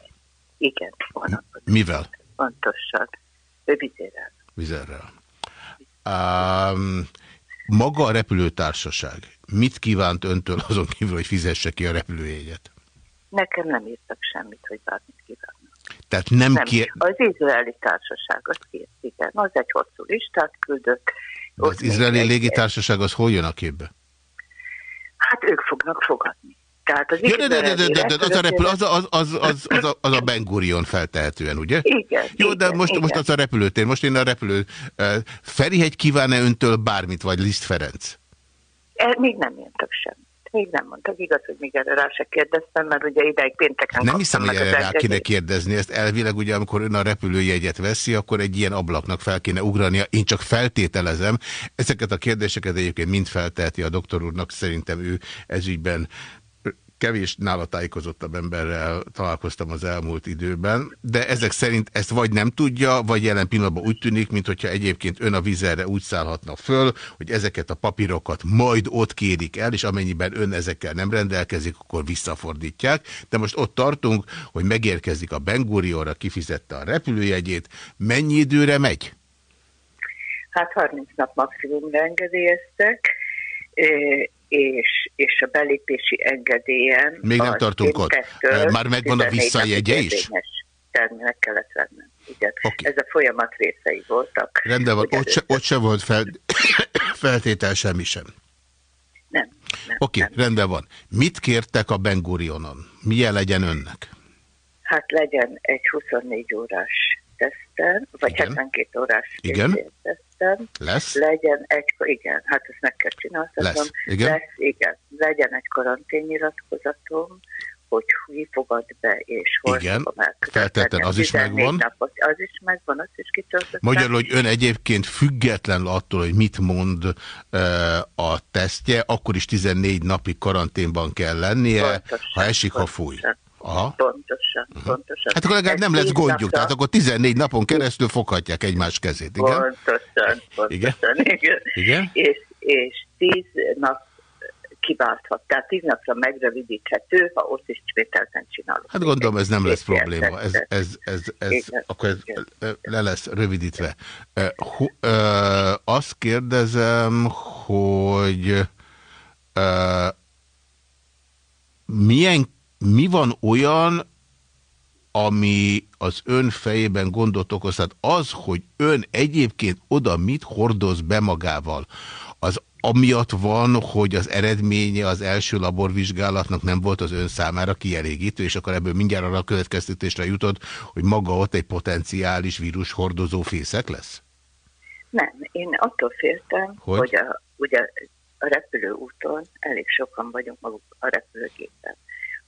Igen, van. Mivel? Pontosan. Vizerrel. Vizerrel. Um, maga a repülőtársaság mit kívánt öntől azon kívül, hogy fizesse ki a repülőjegyet? Nekem nem írtak semmit, hogy bármit kívánnak. Tehát nem, nem. Kér... Az izraeli társaság az kért, igen. Az egy hosszú listát küldött. De az izraeli légitársaság az hol jön a képbe? Hát ők fognak fogadni. Tehát az ja, de, de, de, de, de, de, az a repülő, az, az, az, az, az, a, az a Ben Gurion feltehetően, ugye? Igen. Jó, de igen, most, igen. most az a repülőtér, most én a repülő... Uh, Ferihegy kíván-e öntől bármit, vagy Liszt Ferenc? E, még nem jöntök semmit. Még nem mondtak. Igaz, hogy még erre rá se kérdeztem, mert ugye ideig pénteken Nem hiszem, hogy erre rá kéne kérdezni. Ezt elvileg ugye, amikor ön a repülőjegyet veszi, akkor egy ilyen ablaknak fel kéne ugrania. Én csak feltételezem. Ezeket a kérdéseket egyébként mind felteheti a doktor úrnak. Szerintem ő ezügyben kevés nála tájékozottabb emberrel találkoztam az elmúlt időben, de ezek szerint ezt vagy nem tudja, vagy jelen pillanatban úgy tűnik, mintha egyébként ön a vizerre úgy szállhatna föl, hogy ezeket a papírokat majd ott kérik el, és amennyiben ön ezekkel nem rendelkezik, akkor visszafordítják. De most ott tartunk, hogy megérkezik a Bengurionra, kifizette a repülőjegyét. Mennyi időre megy? Hát 30 nap maximumra engedélyeztek és, és a belépési engedélyen... Még nem tartunk ott. Már megvan a visszajegye is? meg kellett vennem. Igen. Okay. Ez a folyamat részei voltak. Rendben van, ott se, ott se volt fel, <coughs> feltétel semmi sem. Nem. nem Oké, okay, rendben van. Mit kértek a Bengurionon? Milyen legyen önnek? Hát legyen egy 24 órás teszten, vagy Igen. 72 órás Igen. teszten. Lesz? Legyen egy, igen, hát ezt meg kell csinálni. Lesz. Igen. Lesz, igen. Legyen egy karanténnyilatkozatom, hogy ki fogad be, és hol Igen, feltétlen az is megvan. Napot, az is megvan, azt is kitöltöttem. Magyarul, hogy ön egyébként független attól, hogy mit mond uh, a tesztje, akkor is 14 napi karanténban kell lennie, pontosan, ha esik, pontosan. ha fúj. Aha. Pontosan, uh -huh. pontosan. Hát akkor legalább nem lesz gondjuk, napra... tehát akkor 14 napon keresztül foghatják egymás kezét, igen? Pontosan, pontosan, igen. igen. igen? És, és 10 nap kiválthat. Tehát 10 napra megrövidíthető, ha ott is ismételten csinálok. Hát gondolom, ez nem lesz probléma. Ez, ez, ez, ez, igen, akkor ez le lesz rövidítve. Uh, uh, azt kérdezem, hogy uh, milyen mi van olyan, ami az ön fejében gondot okoz? Tehát az, hogy ön egyébként oda mit hordoz be magával, az amiatt van, hogy az eredménye az első laborvizsgálatnak nem volt az ön számára kielégítő, és akkor ebből mindjárt arra a következtetésre jutott, hogy maga ott egy potenciális vírus hordozó fészek lesz? Nem, én attól féltem, hogy, hogy a, ugye a repülőúton elég sokan vagyunk maguk a repülőgépen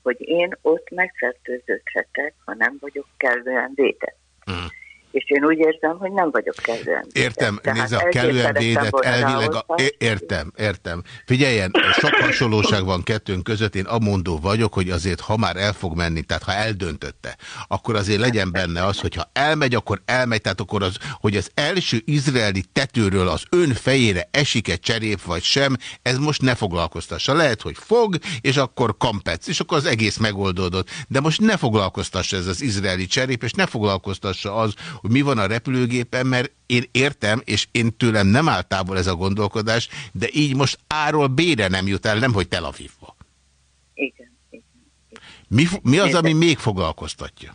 hogy én ott megfertőződhetek, ha nem vagyok kellően védett. Mm. És én úgy érzem, hogy nem vagyok kellően Értem, nézze, a kellően védett, elvileg, a, értem, értem. Figyeljen, sok hasonlóság van kettőnk között, én amondó vagyok, hogy azért, ha már el fog menni, tehát ha eldöntötte, akkor azért legyen benne az, hogy ha elmegy, akkor elmegy, tehát akkor az, hogy az első izraeli tetőről az ön fejére esik-e cserép vagy sem, ez most ne foglalkoztassa. Lehet, hogy fog, és akkor kampec, és akkor az egész megoldódott. De most ne foglalkoztassa ez az izraeli cserép, és ne foglalkoztassa az, hogy mi van a repülőgépen, mert én értem, és én tőlem nem áll távol ez a gondolkodás, de így most áról B-re nem jut el, nem hogy Tel Avivba. Igen. igen, igen. Mi, mi az, ami még foglalkoztatja?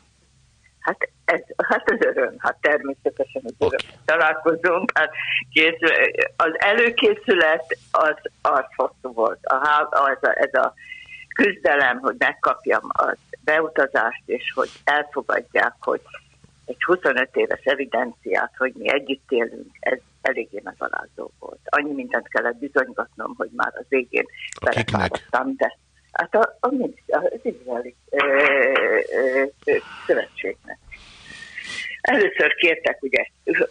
Hát ez, hát az öröm, hát természetesen az okay. öröm. Találkozunk, hát készül, az előkészület az, az hosszú volt. A, az a, ez a küzdelem, hogy megkapjam az beutazást, és hogy elfogadják, hogy egy 25 éves evidenciát, hogy mi együtt élünk, ez eléggé megalázó volt. Annyi mindent kellett bizonygatnom, hogy már az végén belefáradtam, de hát a, a, az izraeli szövetségnek. Először kértek, ugye,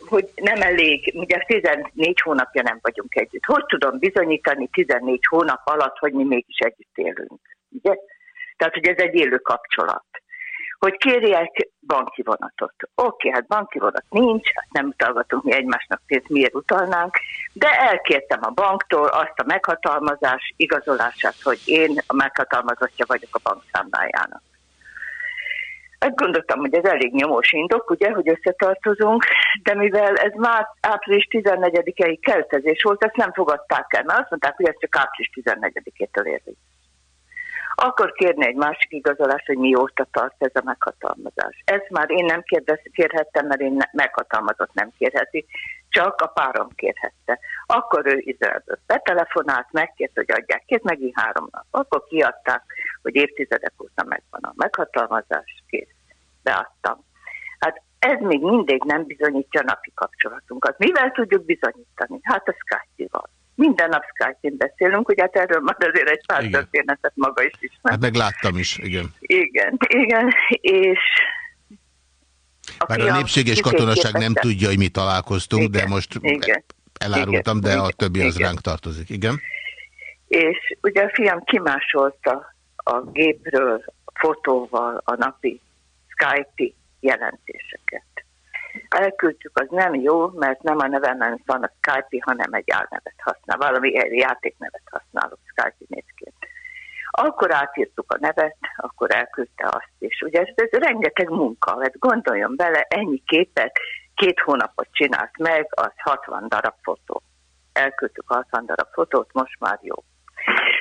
hogy nem elég, ugye 14 hónapja nem vagyunk együtt. Hogy tudom bizonyítani 14 hónap alatt, hogy mi mégis együtt élünk? Ugye? Tehát, hogy ez egy élő kapcsolat hogy kérjek banki vonatot. Oké, hát banki vonat nincs, hát nem utalgatunk mi egymásnak pénzt, miért utalnánk, de elkértem a banktól azt a meghatalmazás igazolását, hogy én a meghatalmazottja vagyok a bankszámlájának. Hát gondoltam, hogy ez elég nyomós indok, ugye, hogy összetartozunk, de mivel ez már április 14-i keltezés volt, ezt nem fogadták el, mert azt mondták, hogy ez csak április 14-től érvényes akkor kérni egy másik igazolást, hogy mióta tart ez a meghatalmazás. Ezt már én nem kérdez, kérhettem, mert én meghatalmazott nem kérheti, csak a párom kérhette. Akkor ő Izraelből betelefonált, megkért, hogy adják két, megint három nap. Akkor kiadták, hogy évtizedek óta megvan a meghatalmazás, kész. Beadtam. Hát ez még mindig nem bizonyítja a napi kapcsolatunkat. Mivel tudjuk bizonyítani? Hát a Skype-val minden nap Skype-in beszélünk, ugye hát erről már azért egy pár igen. történetet maga is ismer. Hát meg láttam is, igen. Igen, igen, és... A Bár a népséges katonaság nem tudja, hogy mi találkoztunk, igen, de most igen, elárultam, igen, de a többi igen. az ránk tartozik, igen. És ugye a fiam kimásolta a gépről fotóval a napi Skype-i jelentéseket elküldtük, az nem jó, mert nem a nevemen van a Skype, hanem egy álnevet használ, valami játéknevet használok Skype nézként. Akkor átírtuk a nevet, akkor elküldte azt is. Ugye ez, ez rengeteg munka, hát gondoljon bele, ennyi képet két hónapot csinált meg, az 60 darab fotó. Elküldtük 60 darab fotót, most már jó.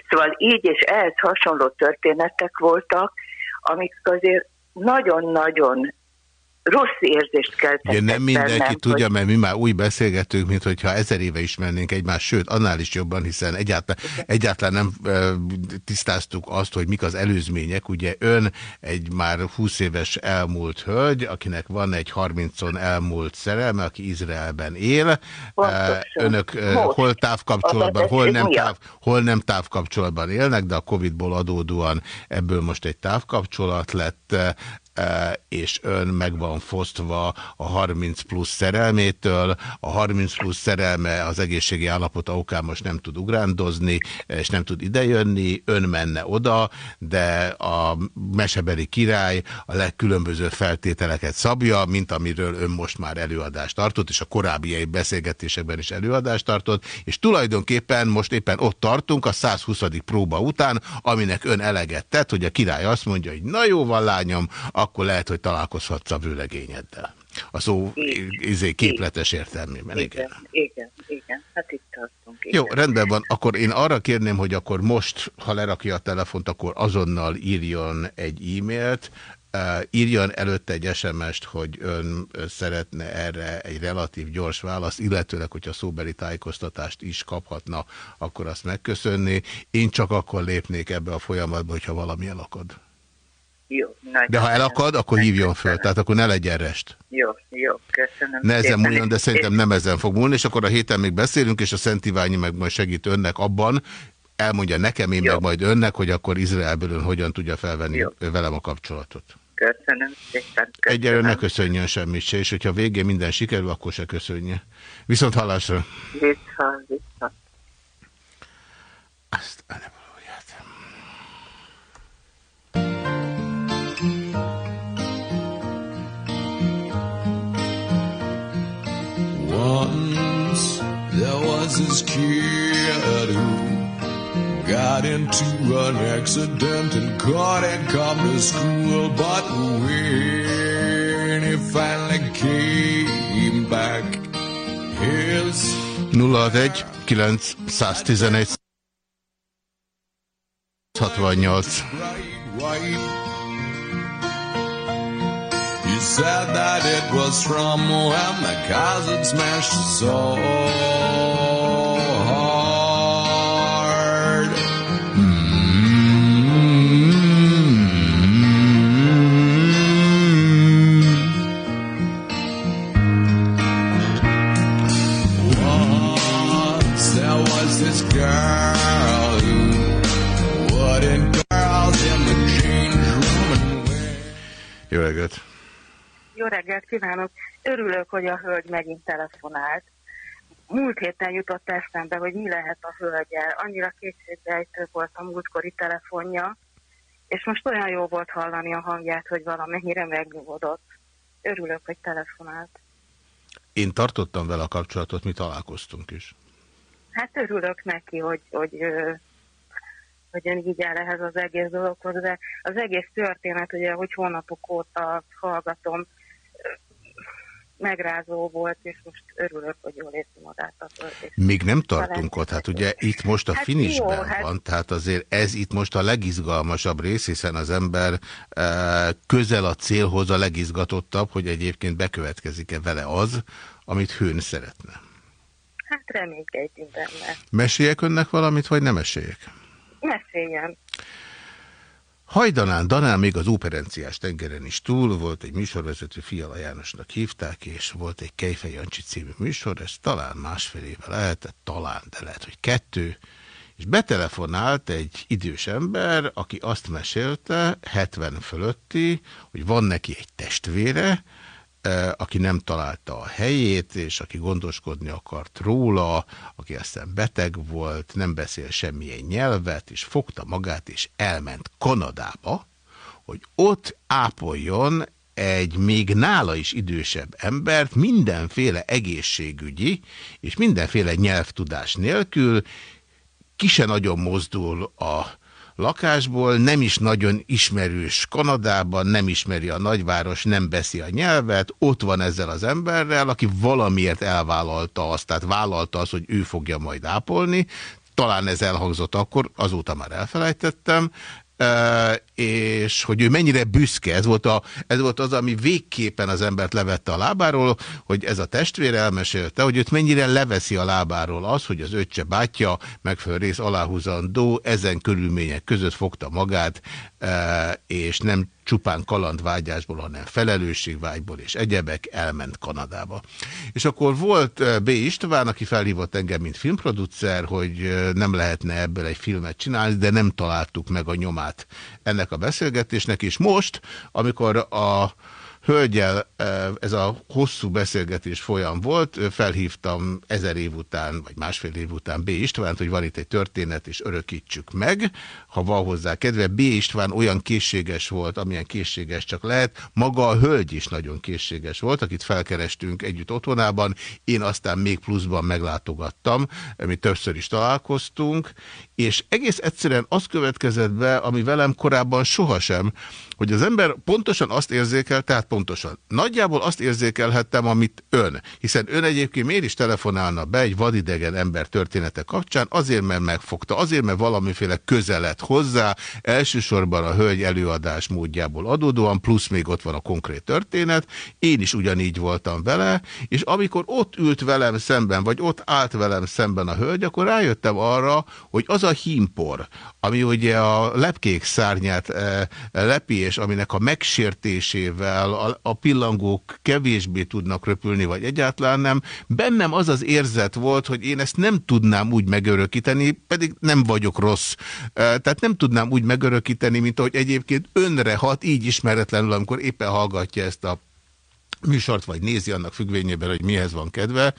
Szóval így és ehhez hasonló történetek voltak, amik azért nagyon-nagyon rossz érzést kell Ugye nem mindenki bennem, tudja, hogy... mert mi már új beszélgetünk, mint hogyha ezer éve ismernénk egymást, sőt, annál is jobban, hiszen egyáltalán, egyáltalán nem e, tisztáztuk azt, hogy mik az előzmények. Ugye ön egy már 20 éves elmúlt hölgy, akinek van egy 30-on elmúlt szerelme, aki Izraelben él. Pontosan. Önök Most. hol távkapcsolatban, hol nem, táv, hol nem távkapcsolatban élnek, de a Covid-ból adódóan ebből most egy távkapcsolat lett és ön meg van fosztva a 30 plusz szerelmétől. A 30 plusz szerelme az egészségi állapota okán most nem tud ugrándozni, és nem tud idejönni, ön menne oda, de a mesebeli király a legkülönbözőbb feltételeket szabja, mint amiről ön most már előadást tartott, és a korábbi beszélgetésekben is előadást tartott, és tulajdonképpen most éppen ott tartunk a 120. próba után, aminek ön eleget tett, hogy a király azt mondja, hogy na jó van lányom, akkor lehet, hogy találkozhatsz a vőlegényeddel. A szó izé, képletes értelmében. Igen, igen, igen, igen. Hát itt tartunk. Igen. Jó, rendben van. Akkor én arra kérném, hogy akkor most, ha lerakja a telefont, akkor azonnal írjon egy e-mailt, Uh, írjon előtte egy SMS-t, hogy ön szeretne erre egy relatív gyors választ, illetőleg, hogyha szóbeli tájékoztatást is kaphatna, akkor azt megköszönni. Én csak akkor lépnék ebbe a folyamatba, hogyha valami elakad. Jó, De ha elakad, akkor hívjon föl, tehát akkor ne legyen rest. Jó, jó, köszönöm. Ne ezen múljon, de szerintem nem ezen fog múlni, és akkor a héten még beszélünk, és a Szent Iványi meg majd segít önnek abban, elmondja nekem, én jó. meg majd önnek, hogy akkor Izraelből ön hogyan tudja felvenni jó. velem a kapcsolatot. Köszönöm szépen. Egyelőre ne köszönjön semmit se, és hogyha végén minden sikerül, akkor se köszönje. Viszont hallásra. Vissza, vissza. Azt a Once there was this kid who got into an accident and couldn't come to school. But when he finally came back, his 061 911 68 bright white. He said that it was from when the cars smashed so hard. Once there was this girl who wouldn't girls in the change room and Jó reggelt! Jó reggelt kívánok! Örülök, hogy a hölgy megint telefonált. Múlt héten jutott eszembe, hogy mi lehet a hölgyel. Annyira kétségbejtő volt a múltkori telefonja, és most olyan jó volt hallani a hangját, hogy valamennyire megnyugodott. Örülök, hogy telefonált. Én tartottam vele a kapcsolatot, mi találkoztunk is. Hát örülök neki, hogy, hogy, hogy ön így áll ehhez az egész dologhoz, de az egész történet, ugye, hogy hónapok óta hallgatom, megrázó volt, és most örülök, hogy jól érzi magát. Még nem tartunk ott, hát ugye itt most a Hát finishben jó, hát- van, tehát azért ez itt most a legizgalmasabb rész, hiszen az ember e, közel a célhoz a legizgatottabb, hogy egyébként bekövetkezik-e vele az, amit hőn szeretne. Hát reménykedjünk benne. Meséljek önnek valamit, vagy nem meséljek? Meséljen. Hajdanán, Danán még az operenciás tengeren is túl volt, egy műsorvezető Fiala Jánosnak hívták, és volt egy Kejfej Jancsi című műsor, ez talán másfél éve lehetett, talán, de lehet, hogy kettő, és betelefonált egy idős ember, aki azt mesélte, 70 fölötti, hogy van neki egy testvére, aki nem találta a helyét, és aki gondoskodni akart róla, aki aztán beteg volt, nem beszél semmilyen nyelvet, és fogta magát, és elment Kanadába, hogy ott ápoljon egy még nála is idősebb embert mindenféle egészségügyi és mindenféle nyelvtudás nélkül, ki se nagyon mozdul a lakásból, nem is nagyon ismerős Kanadában, nem ismeri a nagyváros, nem beszél a nyelvet, ott van ezzel az emberrel, aki valamiért elvállalta azt, tehát vállalta azt, hogy ő fogja majd ápolni, talán ez elhangzott akkor, azóta már elfelejtettem, és hogy ő mennyire büszke, ez volt, a, ez volt az, ami végképpen az embert levette a lábáról, hogy ez a testvér elmesélte, hogy őt mennyire leveszi a lábáról az, hogy az öccse bátyja megfelelő rész aláhúzandó, ezen körülmények között fogta magát, és nem csupán kalandvágyásból, hanem felelősségvágyból és egyebek elment Kanadába. És akkor volt B. István, aki felhívott engem, mint filmproducer, hogy nem lehetne ebből egy filmet csinálni, de nem találtuk meg a nyomát ennek a beszélgetésnek, és most, amikor a hölgyel ez a hosszú beszélgetés folyam volt, felhívtam ezer év után, vagy másfél év után B. Istvánt, hogy van itt egy történet, és örökítsük meg, ha van hozzá kedve. B. István olyan készséges volt, amilyen készséges csak lehet. Maga a hölgy is nagyon készséges volt, akit felkerestünk együtt otthonában. Én aztán még pluszban meglátogattam, mi többször is találkoztunk, és egész egyszerűen az következett be, ami velem korábban sohasem, hogy az ember pontosan azt érzékel, tehát pontosan. Nagyjából azt érzékelhettem, amit ön. Hiszen ön egyébként miért is telefonálna be egy vadidegen ember története kapcsán? Azért, mert megfogta, azért, mert valamiféle közelet hozzá, elsősorban a hölgy előadás módjából adódóan, plusz még ott van a konkrét történet. Én is ugyanígy voltam vele, és amikor ott ült velem szemben, vagy ott állt velem szemben a hölgy, akkor rájöttem arra, hogy az a hímpor, ami ugye a lepkék szárnyát e, lepi és aminek a megsértésével a, a pillangók kevésbé tudnak röpülni, vagy egyáltalán nem, bennem az az érzet volt, hogy én ezt nem tudnám úgy megörökíteni, pedig nem vagyok rossz. Tehát nem tudnám úgy megörökíteni, mint ahogy egyébként önre hat, így ismeretlenül, amikor éppen hallgatja ezt a műsort, vagy nézi annak függvényében, hogy mihez van kedve,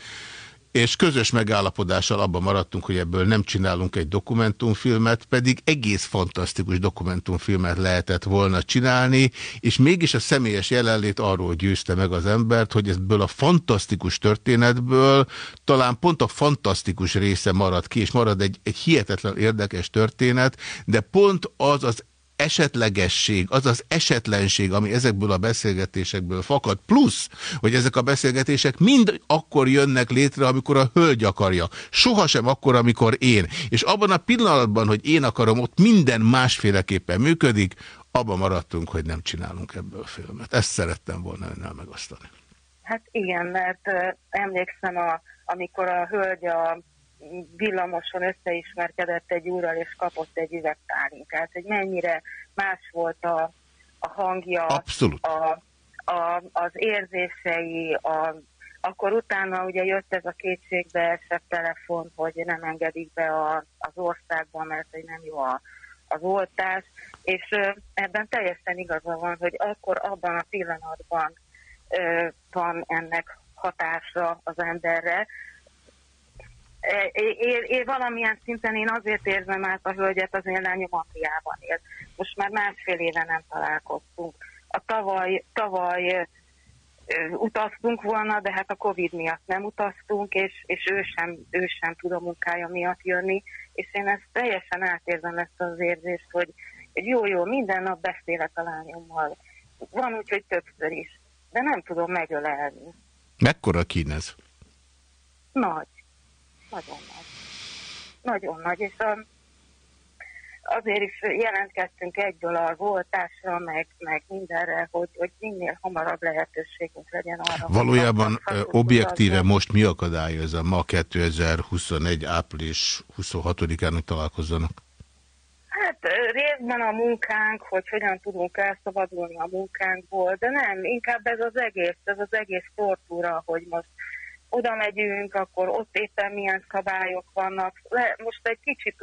és közös megállapodással abban maradtunk, hogy ebből nem csinálunk egy dokumentumfilmet, pedig egész fantasztikus dokumentumfilmet lehetett volna csinálni, és mégis a személyes jelenlét arról győzte meg az embert, hogy ebből a fantasztikus történetből talán pont a fantasztikus része marad ki, és marad egy, egy hihetetlen érdekes történet, de pont az az esetlegesség, az az esetlenség, ami ezekből a beszélgetésekből fakad, plusz, hogy ezek a beszélgetések mind akkor jönnek létre, amikor a hölgy akarja. Sohasem akkor, amikor én. És abban a pillanatban, hogy én akarom, ott minden másféleképpen működik, abban maradtunk, hogy nem csinálunk ebből filmet. Ezt szerettem volna önnel megosztani. Hát igen, mert emlékszem, a, amikor a hölgy a villamoson összeismerkedett egy úrral, és kapott egy üvegtálinkát, hogy mennyire más volt a, a hangja, Abszolút. A, a, az érzései, a, akkor utána ugye jött ez a kétségbe esett telefon, hogy nem engedik be a, az országba, mert hogy nem jó a, az oltás, és ö, ebben teljesen igaza van, hogy akkor abban a pillanatban ö, van ennek hatása az emberre, én, én valamilyen szinten én azért érzem át a hölgyet, az én lányom Angliában él. Most már másfél éve nem találkoztunk. A tavaly, tavaly utaztunk volna, de hát a Covid miatt nem utaztunk, és, és ő, sem, ő sem tud a munkája miatt jönni, és én ezt teljesen átérzem ezt az érzést, hogy, hogy jó, jó, minden nap beszélek a lányommal. Van úgy, hogy többször is, de nem tudom megölelni. Mekkora kínez? Nagy. Nagyon nagy. Nagyon nagy, és a, azért is jelentkeztünk egyből a voltásra, meg, meg mindenre, hogy, hogy minél hamarabb lehetőségünk legyen arra. Valójában objektíve most mi akadályozza ma 2021. április 26-án, hogy találkozzanak? Hát részben a munkánk, hogy hogyan tudunk elszabadulni a munkánkból, de nem, inkább ez az egész, ez az egész tortúra, hogy most oda megyünk, akkor ott éppen milyen szabályok vannak. Le, most egy kicsit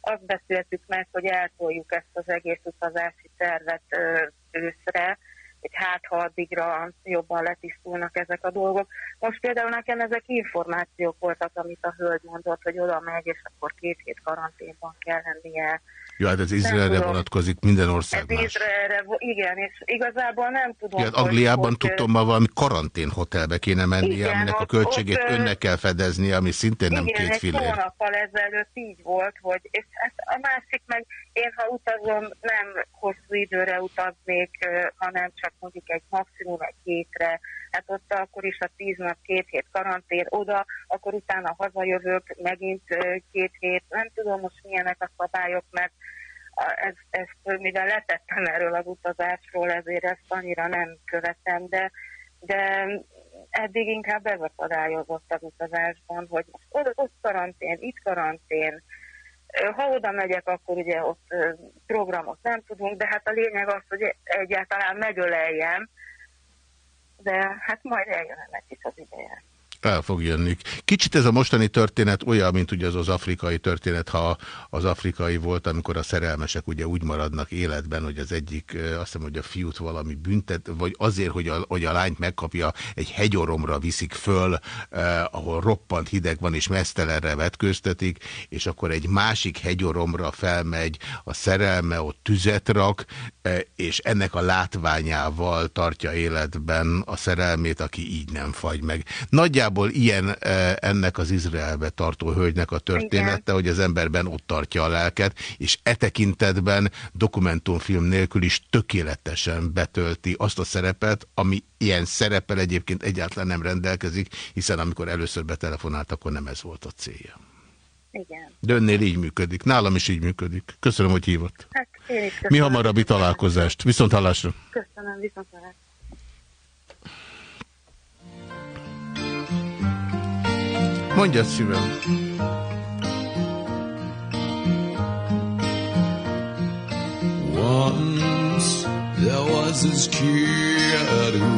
azt beszéltük meg, hogy eltoljuk ezt az egész utazási tervet őszre, hogy hát ha addigra jobban letisztulnak ezek a dolgok. Most például nekem ezek információk voltak, amit a hölgy mondott, hogy oda megy, és akkor két hét karanténban kell lennie, jó, hát ez Izraelre vonatkozik, minden ország ez más. Izraelre, igen, és igazából nem tudom, ja, hát Angliában tudtom, ma valami karanténhotelbe kéne mennie, igen, aminek a költségét ott, önnek kell fedezni, ami szintén nem igen, két fillér. Igen, egy hónappal ezelőtt így volt, hogy, és hát a másik meg, én ha utazom, nem hosszú időre utaznék, hanem csak mondjuk egy maximum egy hétre, hát ott akkor is a tíz nap, két hét karantén oda, akkor utána hazajövök, megint két hét, nem tudom most milyenek a szabályok, mert ez, ezt mivel letettem erről az utazásról, ezért ezt annyira nem követem, de, de eddig inkább ez akadályozott az utazásban, hogy ott, ott karantén, itt karantén, ha oda megyek, akkor ugye ott programot nem tudunk, de hát a lényeg az, hogy egyáltalán megöleljem, de hát majd eljön ennek is az ideje. El fog jönni. Kicsit ez a mostani történet olyan, mint ugye az az afrikai történet, ha az afrikai volt, amikor a szerelmesek ugye úgy maradnak életben, hogy az egyik, azt hiszem, hogy a fiút valami büntet, vagy azért, hogy a, hogy a lányt megkapja, egy hegyoromra viszik föl, eh, ahol roppant hideg van, és mesztelenre vetköztetik, és akkor egy másik hegyoromra felmegy a szerelme, ott tüzet rak, eh, és ennek a látványával tartja életben a szerelmét, aki így nem fagy meg. Nagyjából Nagyjából ilyen e, ennek az Izraelbe tartó hölgynek a története, Igen. hogy az emberben ott tartja a lelket, és e tekintetben dokumentumfilm nélkül is tökéletesen betölti azt a szerepet, ami ilyen szerepel egyébként egyáltalán nem rendelkezik, hiszen amikor először betelefonált, akkor nem ez volt a célja. Igen. De önnél így működik. Nálam is így működik. Köszönöm, hogy hívott. Hát, én is Mi hamarabbi találkozást. Viszont hallásra. Köszönöm, viszont hallásra. Mondja szívem. Once There was this kid who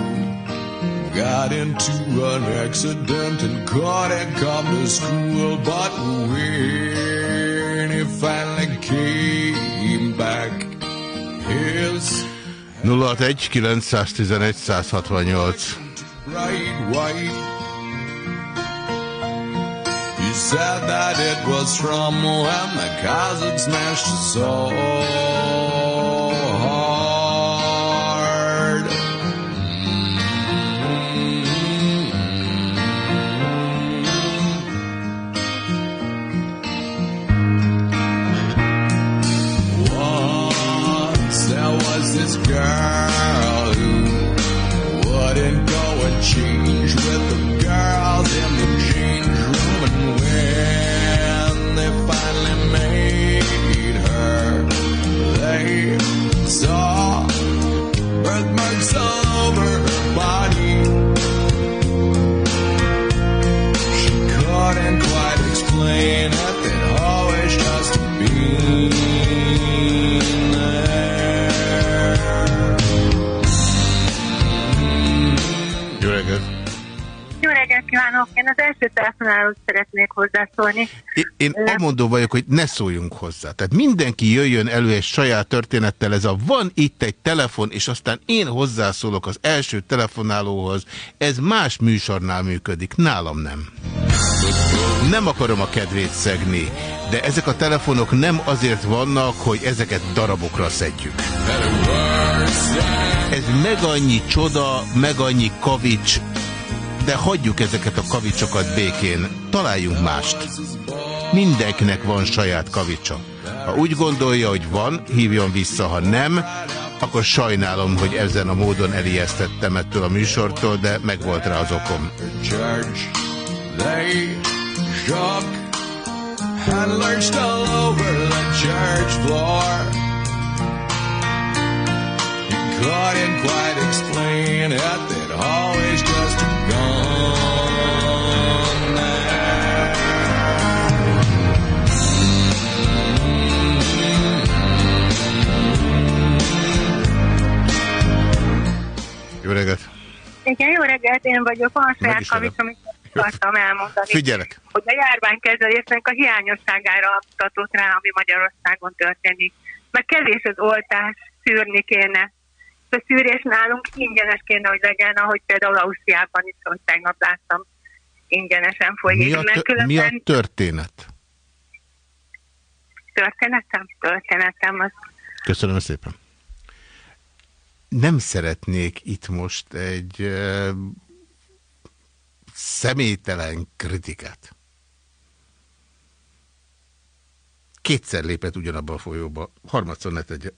got into an accident and couldn't come to school. But when he finally came back, his 061 911 168 bright white. Said that it was from when the had smashed his was this girl who wouldn't go and change with the saw birthmarks all Én az első telefonálót szeretnék hozzászólni. Én, én amondó vagyok, hogy ne szóljunk hozzá. Tehát mindenki jöjjön elő egy saját történettel. Ez a van itt egy telefon, és aztán én hozzászólok az első telefonálóhoz. Ez más műsornál működik, nálam nem. Nem akarom a kedvét szegni, de ezek a telefonok nem azért vannak, hogy ezeket darabokra szedjük. Ez meg annyi csoda, meg annyi kavics, de hagyjuk ezeket a kavicsokat békén. Találjunk mást. Mindenkinek van saját kavicsa. Ha úgy gondolja, hogy van, hívjon vissza, ha nem, akkor sajnálom, hogy ezen a módon elijesztettem ettől a műsortól, de megvolt rá az okom. and lurched all over the church floor. Couldn't quite explain it, they'd always just gone there. Jó reggelt! Igen, jó reggelt, én vagyok. Van saját kavics, amit akartam elmondani. Figyelek! Hogy a járványkezelésnek a hiányosságára mutatott rá, ami Magyarországon történik. Meg kevés az oltás, szűrni kéne. A szűrés nálunk ingyenes kéne, hogy legyen, ahogy például Ausztriában is, hogy tegnap láttam, ingyenesen folyik. Mi a, Mert tö- mi a különben történet? történetem? Történetem az Köszönöm szépen. Nem szeretnék itt most egy uh, személytelen kritikát. Kétszer lépett ugyanabba a folyóba, harmadszor ne tegye.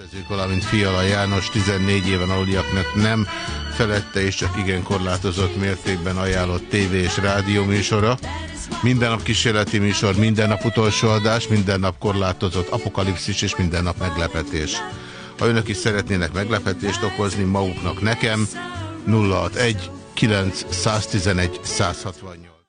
Tezők, valamint Fiala János 14 éven aluliaknak nem felette és csak igen korlátozott mértékben ajánlott tévé és rádió műsora. Minden nap kísérleti műsor, minden nap utolsó adás, minden nap korlátozott apokalipszis és minden nap meglepetés. Ha önök is szeretnének meglepetést okozni maguknak nekem, 061 9 111 168.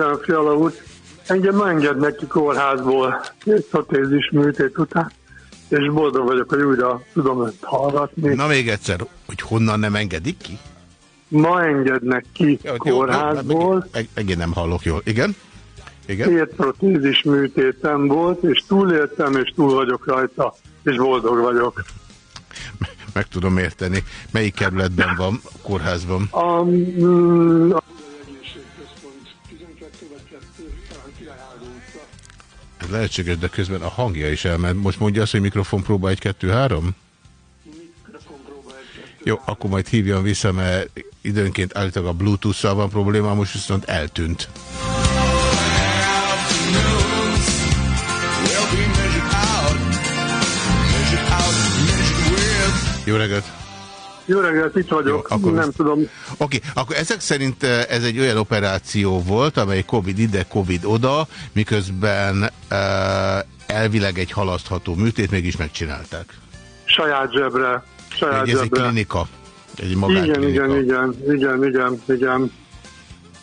Jó Ján Fiala úr! Engem ma engednek ki kórházból két protézis műtét után, és boldog vagyok, hogy újra tudom önt hallgatni. Na még egyszer, hogy honnan nem engedik ki? Ma engednek ki Jó, jó, kórházból, Meg, meg, megint nem hallok jól. Igen? Igen? két protézis műtétem volt, és túléltem, és túl vagyok rajta, és boldog vagyok. Meg tudom érteni. Melyik kerületben van a kórházban? A, mm, a lehetséges, de közben a hangja is elment. Most mondja azt, hogy mikrofon próba 1, 2, 3? Jó, akkor majd hívjam vissza, mert időnként állítólag a Bluetooth-szal van probléma, most viszont eltűnt. Jó reggelt! Jó reggelt, itt vagyok. Jó, akkor nem tudom, Oké, akkor ezek szerint eh, ez egy olyan operáció volt, amely Covid ide, Covid oda, miközben uh, elvileg egy halasztható műtét mégis megcsinálták. saját zsebre. Saját Egy, ez egy klinika. Egy Igen, igen, igen, igen, igen, igen.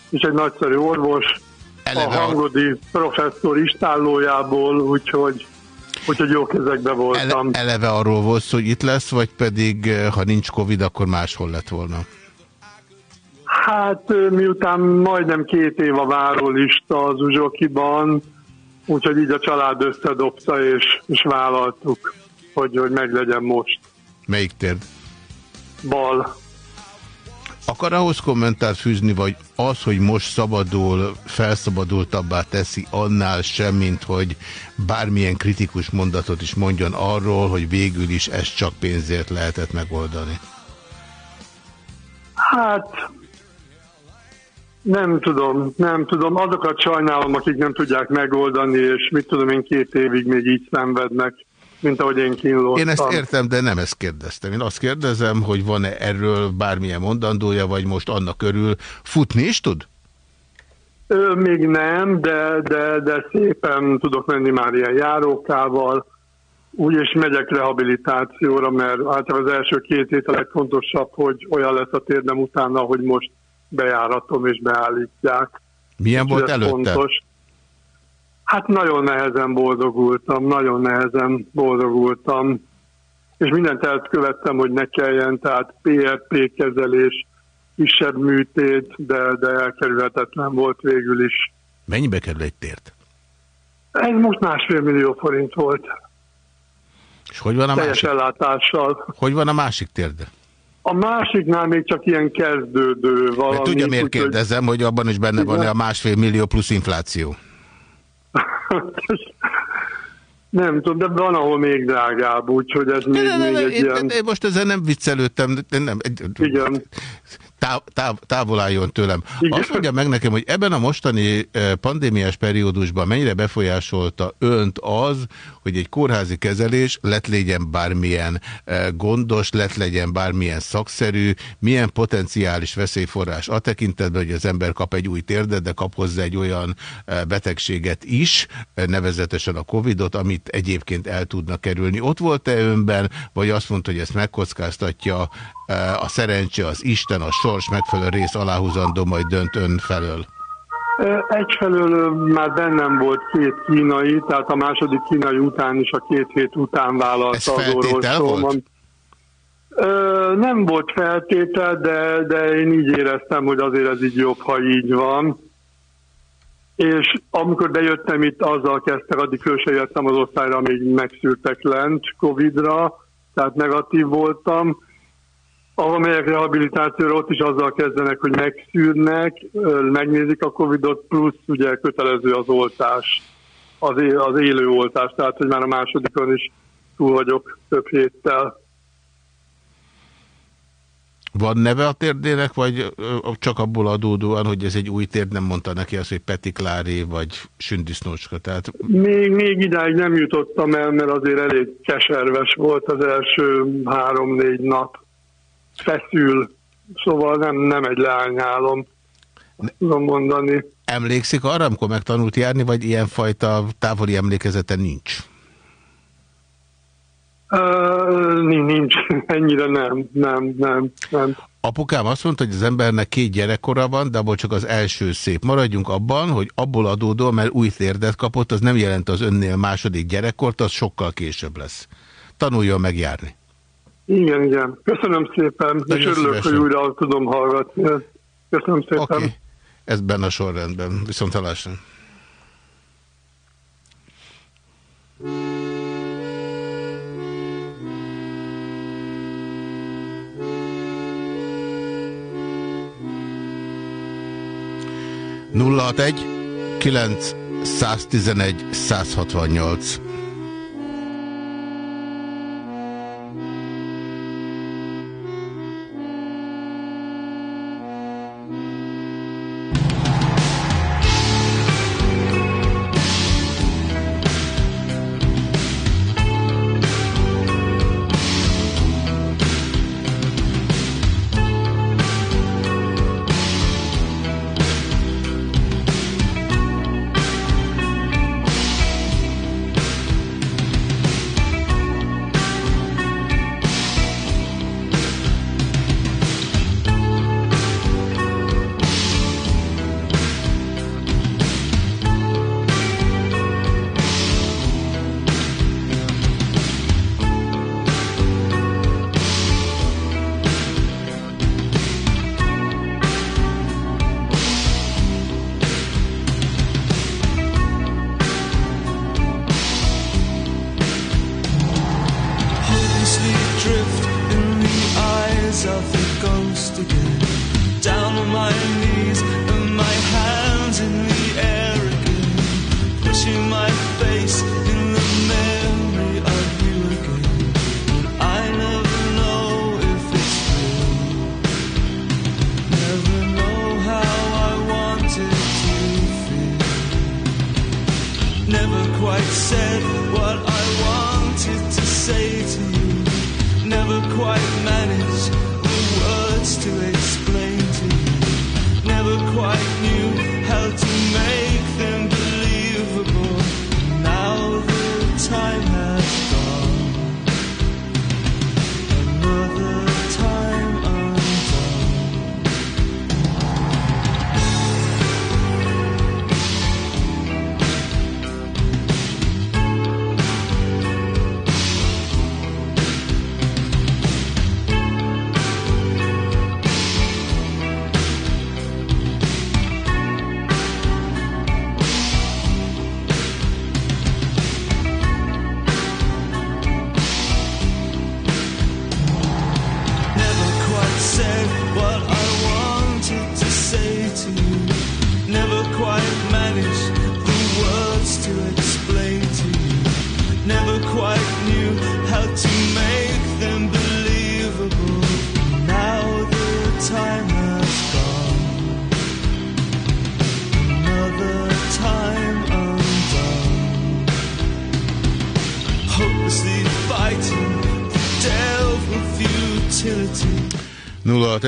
És egy nagyszerű orvos, a Eleve a, hangodi professzor istállójából, úgyhogy, úgyhogy jó kezekbe voltam. ele, eleve arról volt szó, hogy itt lesz, vagy pedig eh, ha nincs Covid, akkor máshol lett volna. Hát ö, miután majdnem két év a várólista az Uzsokiban, úgyhogy így a család összedobta, és, és vállaltuk, hogy, hogy meglegyen most Melyik térd? bal. Akar ahhoz kommentárt fűzni, vagy az, hogy most szabadul, felszabadultabbá teszi annál sem, mint hogy bármilyen kritikus mondatot is mondjon arról, hogy végül is ezt csak pénzért lehetett megoldani. Hát nem tudom, nem tudom. Azokat sajnálom, akik nem tudják megoldani, és mit tudom én két évig még így szenvednek, mint ahogy én kínlottam. Én ezt értem, de nem ezt kérdeztem. Én azt kérdezem, hogy van-e erről bármilyen mondandója, vagy most annak körül futni is tud? Ő még nem, de, de, de szépen tudok menni már ilyen járókával. Úgy is megyek rehabilitációra, mert általában az első két hét a legfontosabb, hogy olyan lesz a térdem utána, hogy most bejáratom és beállítják. Milyen Úgyhogy volt előtte? Fontos. Hát nagyon nehezen boldogultam, nagyon nehezen boldogultam, és mindent elkövettem, hogy ne kelljen, tehát PRP kezelés, kisebb műtét, de, de elkerülhetetlen volt végül is. Mennyibe kerül egy tért? Ez most másfél millió forint volt. És hogy van a teljes másik? ellátással. Hogy van a másik térde? A másiknál még csak ilyen kezdődő valami. Mert tudja, miért úgyhogy- kérdezem, hogy abban is benne van Igen. a másfél millió plusz infláció. Nem tudom, de van, ahol még drágább, úgyhogy ez még, Ne, ne, még egy én, ilyen... én most ezzel nem viccelődtem, nem, egy- Igen. Táv, táv, távol álljon tőlem. Igen. Azt mondja meg nekem, hogy ebben a mostani eh, pandémiás periódusban mennyire befolyásolta önt az, hogy egy kórházi kezelés lett legyen bármilyen eh, gondos, lett legyen bármilyen szakszerű, milyen potenciális veszélyforrás a tekintetben, hogy az ember kap egy új térdet, de kap hozzá egy olyan eh, betegséget is, nevezetesen a Covidot, amit egyébként el tudna kerülni. Ott volt-e önben, vagy azt mondta, hogy ezt megkockáztatja a szerencse, az Isten, a sors megfelelő rész aláhúzandó, majd dönt ön felől? Ö, Egyfelől ö, már bennem volt két kínai, tehát a második kínai után is a két hét után Ez vállalta az orvosom. volt? Ö, Nem volt feltétel, de, de én így éreztem, hogy azért ez így jobb, ha így van. És amikor bejöttem itt, azzal kezdtek, addig se jöttem az osztályra, még megszűrtek lent Covid-ra, tehát negatív voltam. Ahol megyek rehabilitációra, ott is azzal kezdenek, hogy megszűrnek, megnézik a Covidot, plusz ugye kötelező az oltás, az, é- az élő oltás, tehát hogy már a másodikon is túl vagyok több héttel. Van neve a térdének, vagy csak abból adódóan, hogy ez egy új térd, nem mondta neki azt, hogy Peti Kláré, vagy Sündisznócska, tehát Még, még idáig nem jutottam el, mert azért elég keserves volt az első három-négy nap. Feszül, szóval nem, nem egy leányálom, tudom mondani. emlékszik arra, amikor megtanult járni, vagy ilyenfajta távoli emlékezete nincs? Uh, nincs, <laughs> ennyire nem, nem, nem, nem. Apukám azt mondta, hogy az embernek két gyerekkora van, de abból csak az első szép. Maradjunk abban, hogy abból adódóan, mert új térdet kapott, az nem jelent az önnél második gyerekkort, az sokkal később lesz. Tanuljon meg járni. Igen, igen. Köszönöm szépen, Nagyon és örülök, szívesen. hogy újra tudom hallgatni. Köszönöm szépen. Okay. ez benne a sorrendben. Viszont hallásra. Nulla egy, kilenc, 111, 168. Never quite said what I wanted to say to you. Never quite managed the words to explain to you. Never quite knew how to make them believable. Now the time has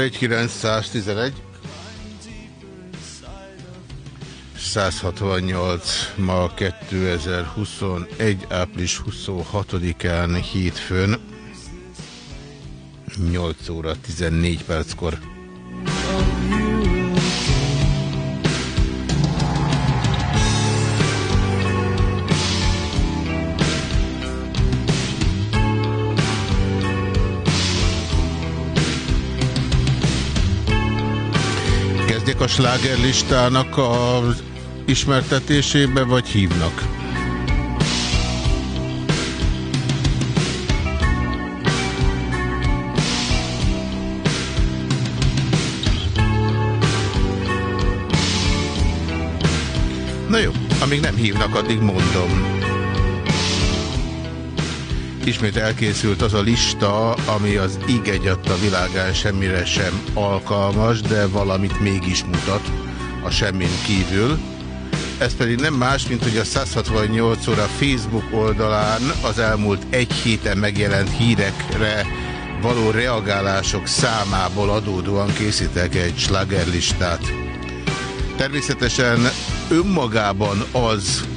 061 168 ma 2021. április 26-án hétfőn 8 óra 14 perckor. Slágerlistának az ismertetésébe, vagy hívnak? Na jó, amíg nem hívnak, addig mondom. Ismét elkészült az a lista, ami az íg a világán semmire sem alkalmas, de valamit mégis mutat a semmin kívül. Ez pedig nem más, mint hogy a 168 óra Facebook oldalán az elmúlt egy héten megjelent hírekre való reagálások számából adódóan készítek egy slagerlistát. Természetesen önmagában az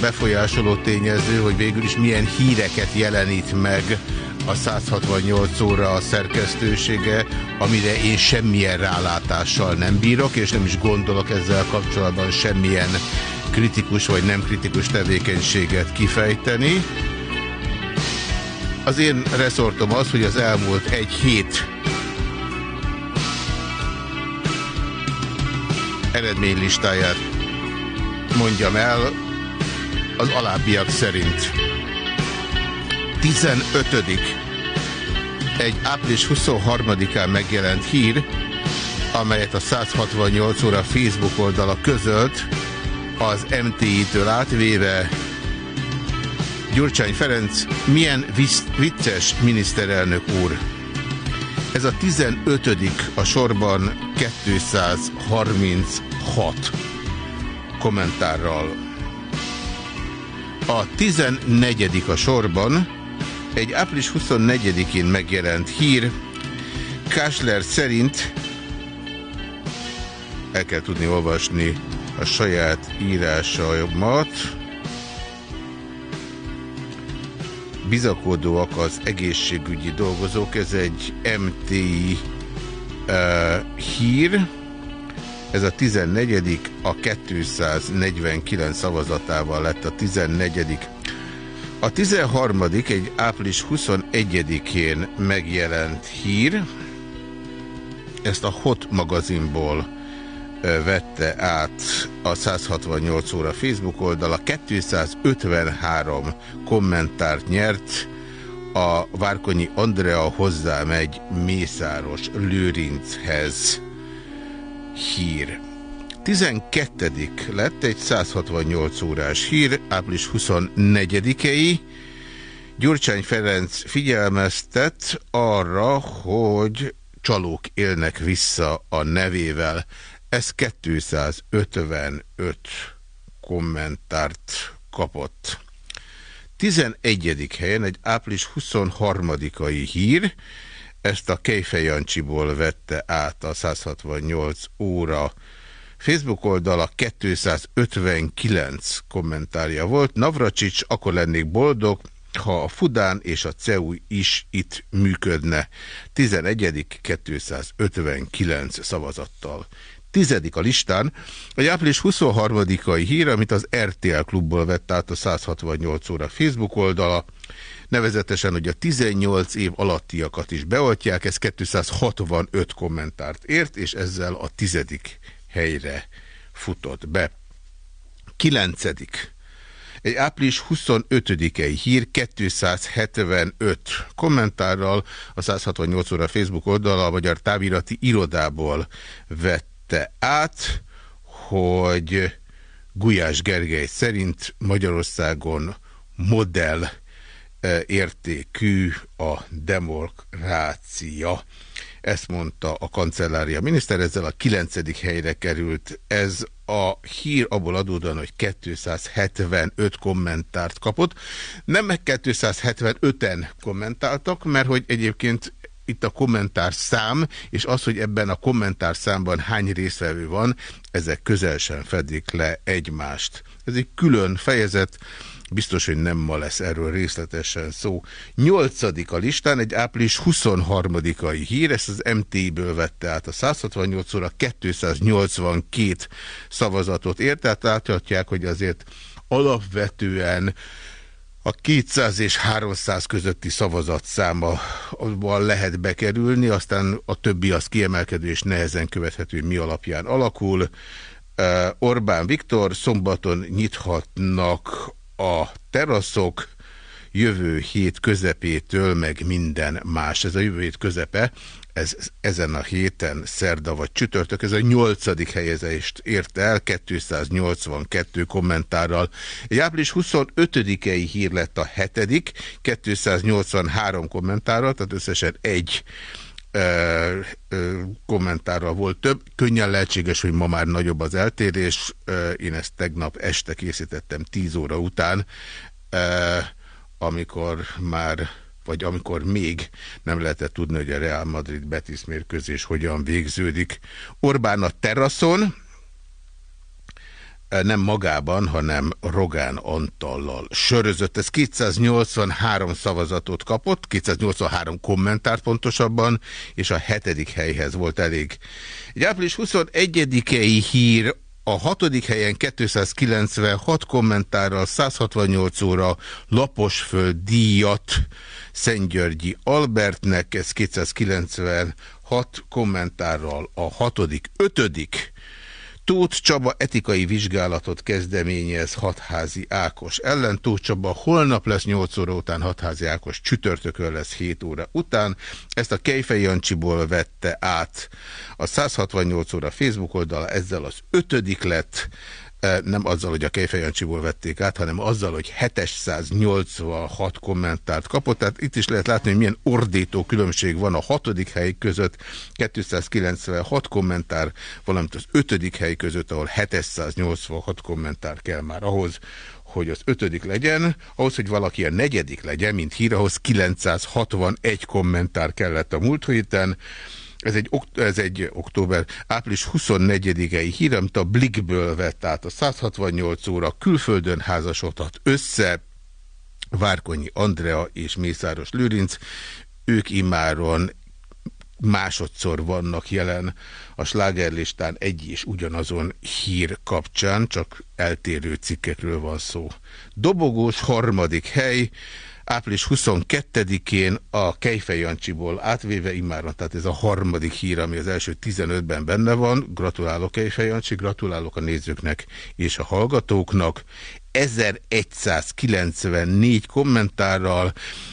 befolyásoló tényező, hogy végül is milyen híreket jelenít meg a 168 óra a szerkesztősége, amire én semmilyen rálátással nem bírok, és nem is gondolok ezzel kapcsolatban semmilyen kritikus vagy nem kritikus tevékenységet kifejteni. Az én reszortom az, hogy az elmúlt egy hét eredménylistáját mondjam el az alábbiak szerint. 15. Egy április 23-án megjelent hír, amelyet a 168 óra Facebook oldala közölt, az MTI-től átvéve Gyurcsány Ferenc milyen vicces miniszterelnök úr. Ez a 15. a sorban 236 kommentárral. A 14. a sorban egy április 24-én megjelent hír, Kásler szerint el kell tudni olvasni a saját írásaimat. Bizakodóak az egészségügyi dolgozók, ez egy MTI uh, hír. Ez a 14 a 249 szavazatával lett a 14 A 13 egy április 21-én megjelent hír. Ezt a Hot magazinból vette át a 168 óra Facebook oldala. 253 kommentárt nyert, a Várkonyi Andrea hozzámegy Mészáros Lőrinchez hír. 12. lett egy 168 órás hír, április 24-ei. Gyurcsány Ferenc figyelmeztet arra, hogy csalók élnek vissza a nevével. Ez 255 kommentárt kapott. 11. helyen egy április 23-ai hír, ezt a Kejfej Jancsiból vette át a 168 óra Facebook oldala 259 kommentárja volt. Navracsics, akkor lennék boldog, ha a Fudán és a CEU is itt működne. 11. 259 szavazattal tizedik a listán. Egy április 23-ai hír, amit az RTL klubból vett át a 168 óra Facebook oldala, nevezetesen, hogy a 18 év alattiakat is beoltják, ez 265 kommentárt ért, és ezzel a tizedik helyre futott be. Kilencedik. Egy április 25-i hír 275 kommentárral a 168 óra Facebook oldala a Magyar Távirati Irodából vett vette át, hogy Gulyás Gergely szerint Magyarországon modell értékű a demokrácia. Ezt mondta a kancellária miniszter, ezzel a kilencedik helyre került. Ez a hír abból adódóan, hogy 275 kommentárt kapott. Nem meg 275-en kommentáltak, mert hogy egyébként itt a kommentár szám, és az, hogy ebben a kommentár számban hány részvevő van, ezek közel sem fedik le egymást. Ez egy külön fejezet, biztos, hogy nem ma lesz erről részletesen szó. Nyolcadik a listán egy április 23-ai hír, ezt az MT-ből vette át a 168 óra 282 szavazatot ért, tehát láthatják, hogy azért alapvetően a 200 és 300 közötti szavazatszáma lehet bekerülni, aztán a többi az kiemelkedő és nehezen követhető, mi alapján alakul. Orbán Viktor szombaton nyithatnak a teraszok, jövő hét közepétől meg minden más. Ez a jövő hét közepe, ez ezen a héten, szerda vagy csütörtök, ez a nyolcadik helyezést ért el, 282 kommentárral. Egy április 25-i hír lett a hetedik, 283 kommentárral, tehát összesen egy kommentárral volt több. Könnyen lehetséges, hogy ma már nagyobb az eltérés. Én ezt tegnap este készítettem 10 óra után, amikor már vagy amikor még nem lehetett tudni, hogy a Real Madrid Betis mérkőzés hogyan végződik. Orbán a teraszon, nem magában, hanem Rogán Antallal sörözött. Ez 283 szavazatot kapott, 283 kommentárt pontosabban, és a hetedik helyhez volt elég. Egy április 21-i hír a hatodik helyen 296 kommentárral 168 óra laposföld díjat Szentgyörgyi Albertnek, ez 296 kommentárral a hatodik, ötödik Tóth Csaba etikai vizsgálatot kezdeményez hatházi Ákos ellen. Tóth Csaba holnap lesz 8 óra után, hatházi Ákos csütörtökön lesz 7 óra után. Ezt a Kejfej Jancsiból vette át a 168 óra Facebook oldala, ezzel az ötödik lett nem azzal, hogy a Kejfejancsiból vették át, hanem azzal, hogy 786 kommentárt kapott. Tehát itt is lehet látni, hogy milyen ordító különbség van a hatodik hely között, 296 kommentár, valamint az ötödik hely között, ahol 786 kommentár kell már ahhoz, hogy az ötödik legyen, ahhoz, hogy valaki a negyedik legyen, mint hír, ahhoz 961 kommentár kellett a múlt héten, ez egy, ez egy október, április 24-i hír, amit a Blikből vett át a 168 óra. Külföldön házasodhat össze, Várkonyi Andrea és Mészáros Lőrinc, ők immáron másodszor vannak jelen a slágerlistán egy és ugyanazon hír kapcsán, csak eltérő cikkekről van szó. Dobogós harmadik hely, április 22-én a Kejfej Jancsiból átvéve immáron, tehát ez a harmadik hír, ami az első 15-ben benne van. Gratulálok Kejfej Jancsi, gratulálok a nézőknek és a hallgatóknak. 1194 kommentárral.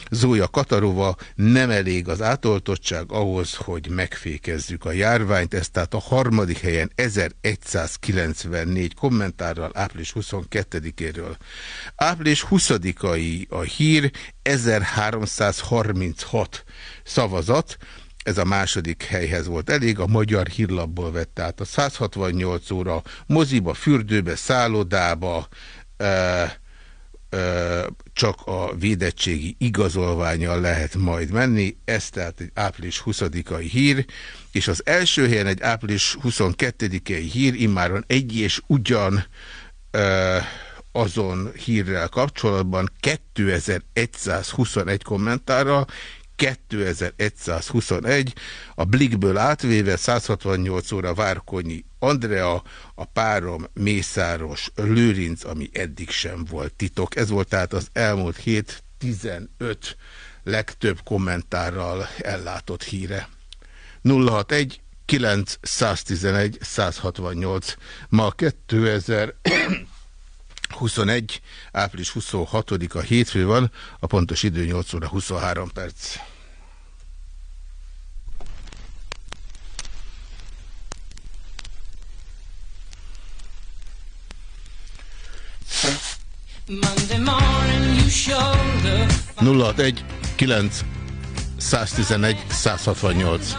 Zója Katarova nem elég az átoltottság ahhoz, hogy megfékezzük a járványt. Ez tehát a harmadik helyen 1194 kommentárral április 22-éről. Április 20-ai a hír 1336 szavazat ez a második helyhez volt elég, a Magyar Hírlapból vett át a 168 óra, moziba, fürdőbe, szállodába, csak a védettségi igazolványa lehet majd menni, ez tehát egy április 20-ai hír, és az első helyen egy április 22-ai hír, immáron egy és ugyan azon hírrel kapcsolatban 2121 kommentárral, 2121, a Blikből átvéve 168 óra Várkonyi Andrea, a párom Mészáros Lőrinc, ami eddig sem volt titok. Ez volt tehát az elmúlt hét 15 legtöbb kommentárral ellátott híre. 061 911 168 ma 2000 21, április 26-a hétfő van, a pontos idő 8 óra 23 perc. Nulla egy 9 111 168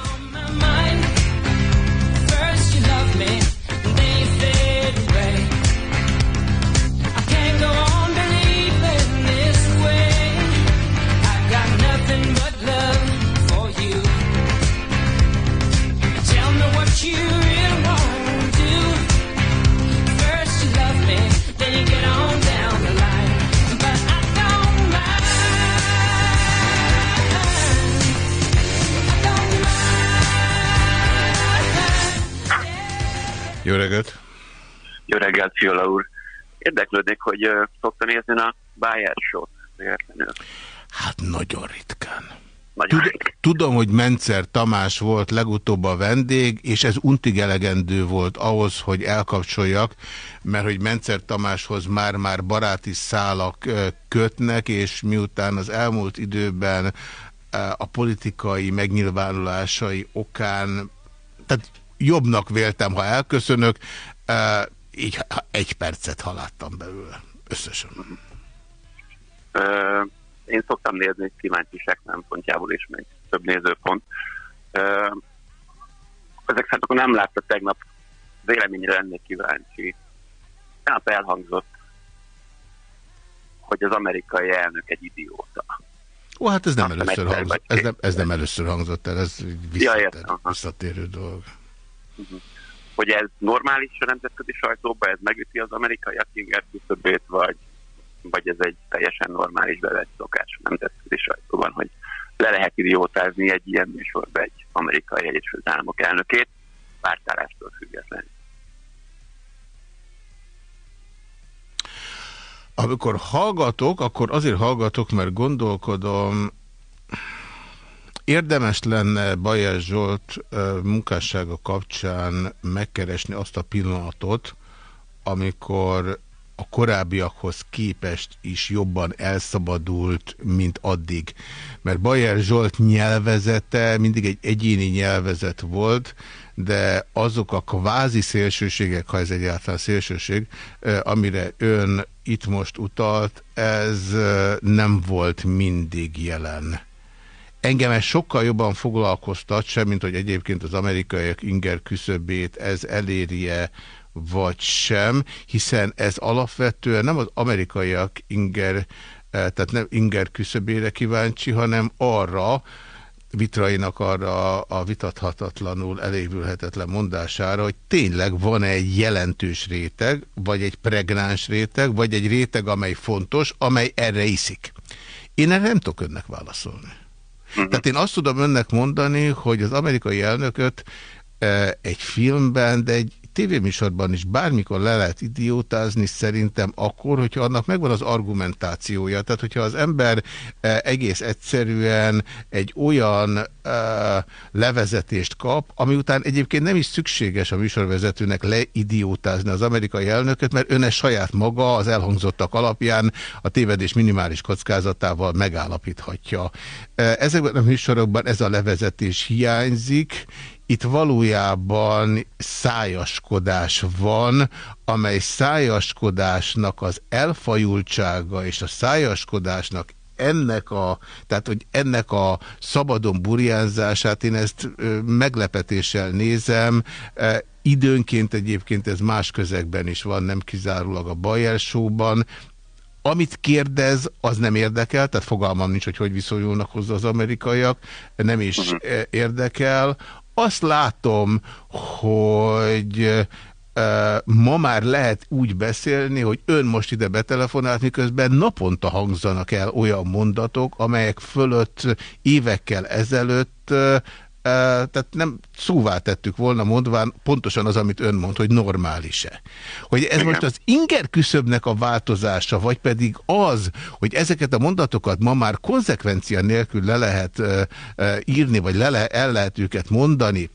Jó reggelt! Jó reggelt, Fiola úr! Érdeklődnék, hogy uh, szokta nézni a Bayer Show-t Hát nagyon ritkán. Tud, tudom, hogy Mencer Tamás volt legutóbb a vendég, és ez untig elegendő volt ahhoz, hogy elkapcsoljak, mert hogy Mencer Tamáshoz már-már baráti szálak kötnek, és miután az elmúlt időben a politikai megnyilvánulásai okán, tehát jobbnak véltem, ha elköszönök, így egy percet haladtam belőle, összesen. Én szoktam nézni kíváncsiság szempontjából is, meg több nézőpont. Uh, ezek szerint akkor nem látta tegnap, véleményre lennék kíváncsi. Tegnap elhangzott, hogy az amerikai elnök egy idióta. Ó, hát ez nem, először hangzott, ez nem, ez nem először hangzott el, ez visszatér, ja, visszatérő dolog. Uh -huh. Hogy ez normális a nemzetközi sajtóban, ez megüti az amerikaiak inger küszöbét, vagy, vagy ez egy teljesen normális bevett szokás a nemzetközi sajtóban, hogy le lehet idiótázni egy ilyen műsorba egy amerikai Egyesült Államok elnökét, pártállástól függetlenül. Amikor hallgatok, akkor azért hallgatok, mert gondolkodom, érdemes lenne Bajer Zsolt munkássága kapcsán megkeresni azt a pillanatot, amikor a korábbiakhoz képest is jobban elszabadult, mint addig. Mert Bajer Zsolt nyelvezete mindig egy egyéni nyelvezet volt, de azok a kvázi szélsőségek, ha ez egyáltalán szélsőség, amire ön itt most utalt, ez nem volt mindig jelen. Engem ez sokkal jobban foglalkoztat sem, mint hogy egyébként az amerikaiak inger küszöbét ez elérje, vagy sem, hiszen ez alapvetően nem az amerikaiak inger, tehát nem inger küszöbére kíváncsi, hanem arra, Vitrainak arra a vitathatatlanul elévülhetetlen mondására, hogy tényleg van -e egy jelentős réteg, vagy egy pregnáns réteg, vagy egy réteg, amely fontos, amely erre iszik. Én erre nem tudok önnek válaszolni. Mhm. Tehát én azt tudom önnek mondani, hogy az amerikai elnököt e, egy filmben, de egy tévéműsorban is bármikor le lehet idiótázni szerintem akkor, hogyha annak megvan az argumentációja. Tehát, hogyha az ember e, egész egyszerűen egy olyan e, levezetést kap, ami után egyébként nem is szükséges a műsorvezetőnek leidiótázni az amerikai elnököt, mert ön saját maga az elhangzottak alapján a tévedés minimális kockázatával megállapíthatja. E, ezekben a műsorokban ez a levezetés hiányzik, itt valójában szájaskodás van, amely szájaskodásnak az elfajultsága és a szájaskodásnak ennek a, tehát hogy ennek a szabadon burjánzását, én ezt meglepetéssel nézem, időnként egyébként ez más közegben is van, nem kizárólag a Bayer Show-ban, amit kérdez, az nem érdekel, tehát fogalmam nincs, hogy hogy viszonyulnak hozzá az amerikaiak, nem is mhm. érdekel azt látom, hogy ma már lehet úgy beszélni, hogy ön most ide betelefonált, miközben naponta hangzanak el olyan mondatok, amelyek fölött évekkel ezelőtt tehát nem szóvá tettük volna mondván pontosan az, amit ön mond, hogy normális-e. Hogy ez Igen. most az inger küszöbnek a változása, vagy pedig az, hogy ezeket a mondatokat ma már konzekvencia nélkül le lehet uh, uh, írni, vagy le le el lehet őket mondani,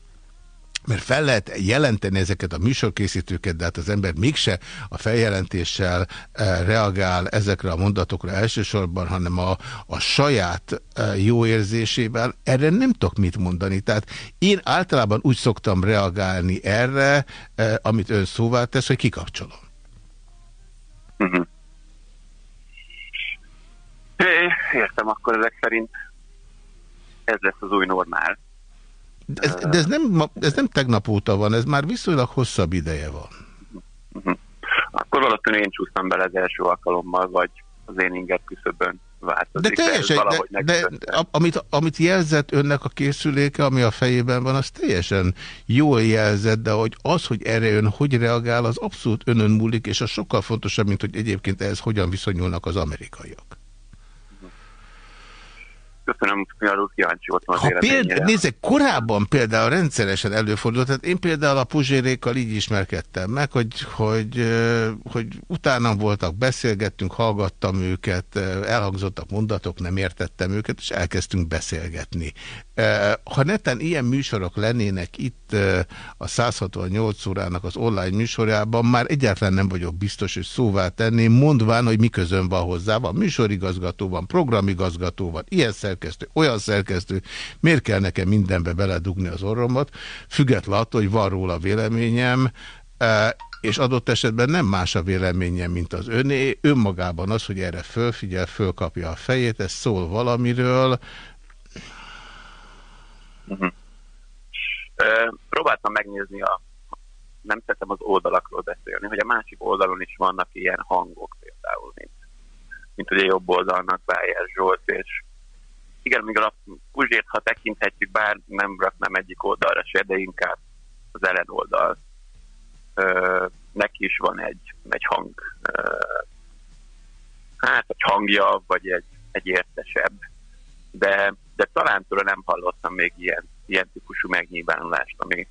mert fel lehet jelenteni ezeket a műsorkészítőket, de hát az ember mégse a feljelentéssel eh, reagál ezekre a mondatokra elsősorban, hanem a, a saját eh, jó érzésével. Erre nem tudok mit mondani. Tehát én általában úgy szoktam reagálni erre, eh, amit ön szóvá tesz, hogy kikapcsolom. Uh mhm. -huh. Értem, akkor ezek szerint ez lesz az új normál. De ez, de ez, nem, ez nem tegnap óta van, ez már viszonylag hosszabb ideje van. Uh-huh. Akkor valószínűleg én csúsztam bele az első alkalommal, vagy az én inger küszöbön változik. De teljesen, de, de, de amit, amit jelzett önnek a készüléke, ami a fejében van, az teljesen jól jelzett, de hogy az, hogy erre ön hogy reagál, az abszolút önön múlik, és az sokkal fontosabb, mint hogy egyébként ehhez hogyan viszonyulnak az amerikaiak. Köszönöm, arról kíváncsi voltam az példa, nézzek, korábban például rendszeresen előfordult, tehát én például a Puzsérékkal így ismerkedtem meg, hogy, hogy, hogy utána voltak, beszélgettünk, hallgattam őket, elhangzottak mondatok, nem értettem őket, és elkezdtünk beszélgetni. Ha neten ilyen műsorok lennének itt a 168 órának az online műsorában, már egyáltalán nem vagyok biztos, hogy szóvá tenném, mondván, hogy mi közön van hozzá. Van műsorigazgató, van programigazgató, van ilyen szerkesztő, olyan szerkesztő. Miért kell nekem mindenbe beledugni az orromat? Független attól, hogy van róla véleményem, és adott esetben nem más a véleményem, mint az öné. Önmagában az, hogy erre fölfigyel, fölkapja a fejét, ez szól valamiről. Ö, Próbáltam megnézni a nem szeretem az oldalakról beszélni, hogy a másik oldalon is vannak ilyen hangok például, mint, mint ugye jobb oldalnak Bájer Zsolt, és igen, még a Puzsért, ha tekinthetjük, bár nem raknám egyik oldalra se, de inkább az ellen oldal. Ö, neki is van egy, egy hang, ö, hát egy hangja, vagy egy, egy értesebb, de, de talán tőle nem hallottam még ilyen, ilyen típusú megnyilvánulást, ami,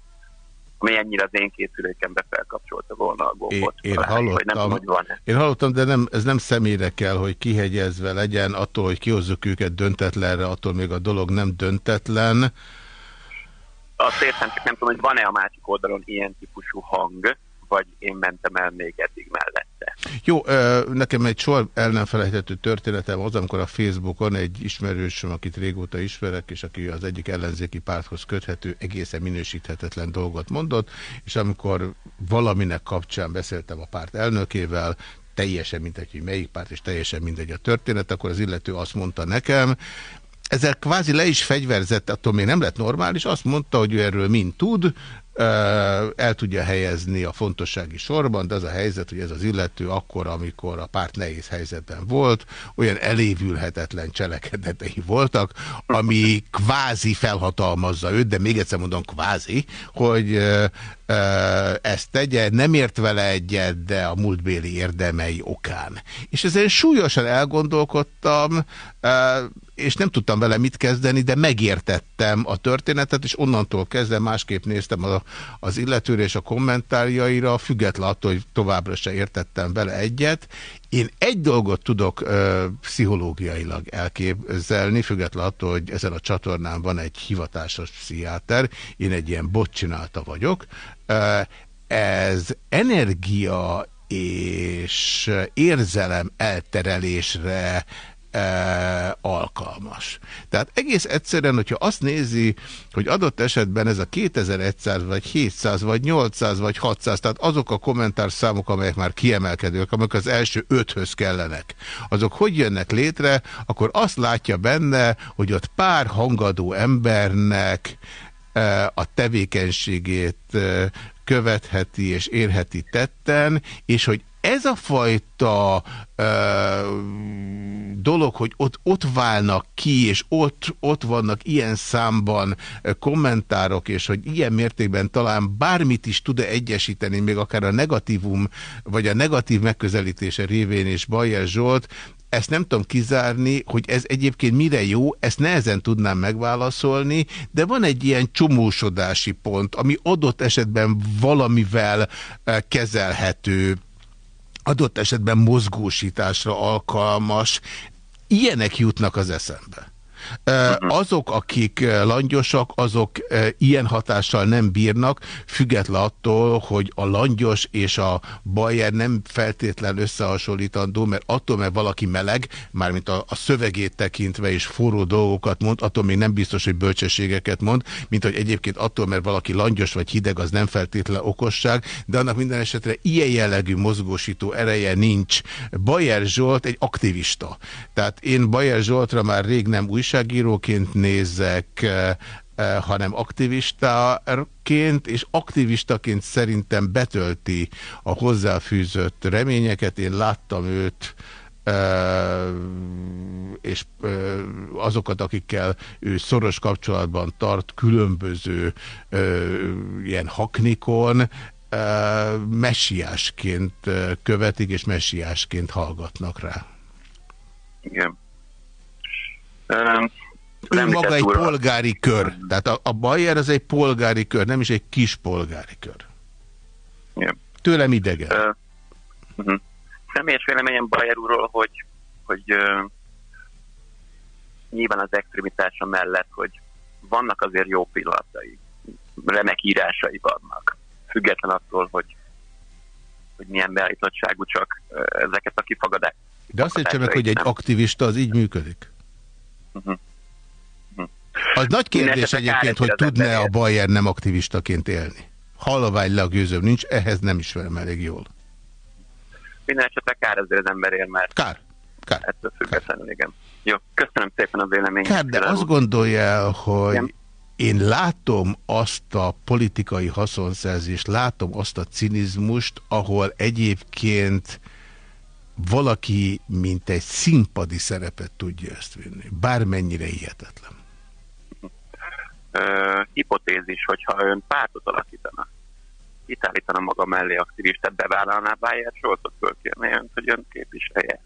ami ennyire az én készülékembe felkapcsolta volna a gombot. Én, én talán, vagy nem hallottam, hogy én hallottam, de nem, ez nem személyre kell, hogy kihegyezve legyen, attól, hogy kihozzuk őket döntetlenre, attól még a dolog nem döntetlen. Azt értem, csak nem tudom, hogy van-e a másik oldalon ilyen típusú hang, vagy én mentem el még eddig mellette. Jó, nekem egy soha el nem felejthető történetem az, amikor a Facebookon egy ismerősöm, akit régóta ismerek, és aki az egyik ellenzéki párthoz köthető, egészen minősíthetetlen dolgot mondott, és amikor valaminek kapcsán beszéltem a párt elnökével, teljesen mindegy, hogy melyik párt, és teljesen mindegy a történet, akkor az illető azt mondta nekem, ezzel kvázi le is fegyverzett, attól még nem lett normális, azt mondta, hogy ő erről mind tud, el tudja helyezni a fontossági sorban, de az a helyzet, hogy ez az illető akkor, amikor a párt nehéz helyzetben volt, olyan elévülhetetlen cselekedetei voltak, ami kvázi felhatalmazza őt, de még egyszer mondom kvázi, hogy ezt tegye, nem ért vele egyet, de a múltbéli érdemei okán. És ezen súlyosan elgondolkodtam, és nem tudtam vele mit kezdeni, de megértettem a történetet, és onnantól kezdve másképp néztem a, az illetőre és a kommentárjaira, független attól, hogy továbbra se értettem vele egyet. Én egy dolgot tudok ö, pszichológiailag elképzelni, független attól, hogy ezen a csatornán van egy hivatásos pszichiáter, én egy ilyen bot csinálta vagyok. Ö, ez energia és érzelem elterelésre e, alkalmas. Tehát egész egyszerűen, hogyha azt nézi, hogy adott esetben ez a 2100 vagy 700 vagy 800 vagy 600, tehát azok a kommentárszámok, amelyek már kiemelkedők, amelyek az első öthöz kellenek, azok hogy jönnek létre, akkor azt látja benne, hogy ott pár hangadó embernek e, a tevékenységét e, követheti és érheti tetten, és hogy ez a fajta ö, dolog, hogy ott, ott válnak ki, és ott, ott vannak ilyen számban kommentárok, és hogy ilyen mértékben talán bármit is tud-e egyesíteni, még akár a negatívum, vagy a negatív megközelítése révén és Bajer Zsolt, ezt nem tudom kizárni, hogy ez egyébként mire jó, ezt nehezen tudnám megválaszolni, de van egy ilyen csomósodási pont, ami adott esetben valamivel eh, kezelhető, adott esetben mozgósításra alkalmas. Ilyenek jutnak az eszembe. Azok, akik langyosak, azok ilyen hatással nem bírnak, független attól, hogy a langyos és a bajer nem feltétlen összehasonlítandó, mert attól, mert valaki meleg, mármint a, a szövegét tekintve és forró dolgokat mond, attól még nem biztos, hogy bölcsességeket mond, mint hogy egyébként attól, mert valaki langyos vagy hideg, az nem feltétlen okosság, de annak minden esetre ilyen jellegű mozgósító ereje nincs. Bajer Zsolt egy aktivista. Tehát én Bajer Zsoltra már rég nem újságíróként nézek, hanem aktivistaként, és aktivistaként szerintem betölti a hozzáfűzött reményeket. Én láttam őt és azokat, akikkel ő szoros kapcsolatban tart különböző ilyen haknikon, messiásként követik, és messiásként hallgatnak rá. Igen. Ő maga egy úr- polgári kör. Tehát a, a Bayer az egy polgári kör, nem is egy kis polgári kör. Igen. Tőlem idegen. Ö, uh-huh. Személyes véleményem Bayer úrról, hogy, hogy uh, nyilván az extremitása mellett, hogy vannak azért jó pillanatai, remek írásai vannak, független attól, hogy, hogy milyen beállítottságú, csak uh, ezeket a kifagadást. De azt értsem meg, hogy egy aktivista az így működik. Az nagy kérdés egyébként, hogy kár tudne a emberért. Bayer nem aktivistaként élni. A gőzöm nincs, ehhez nem ismerem elég jól. Minden esetre kár azért az emberért, mert Kár. Kár. ettől függetlenül, igen. Jó, köszönöm szépen a véleményt. Kár, de azt gondolja el, hogy Igen. én látom azt a politikai haszonszerzést, látom azt a cinizmust, ahol egyébként valaki, mint egy színpadi szerepet tudja ezt vinni. Bármennyire hihetetlen. ö, hipotézis, hogyha ön pártot alakítana, itt állítana maga mellé aktivistát, bevállalná Bayer Scholzot fölkérni önt, hogy ön képviselje.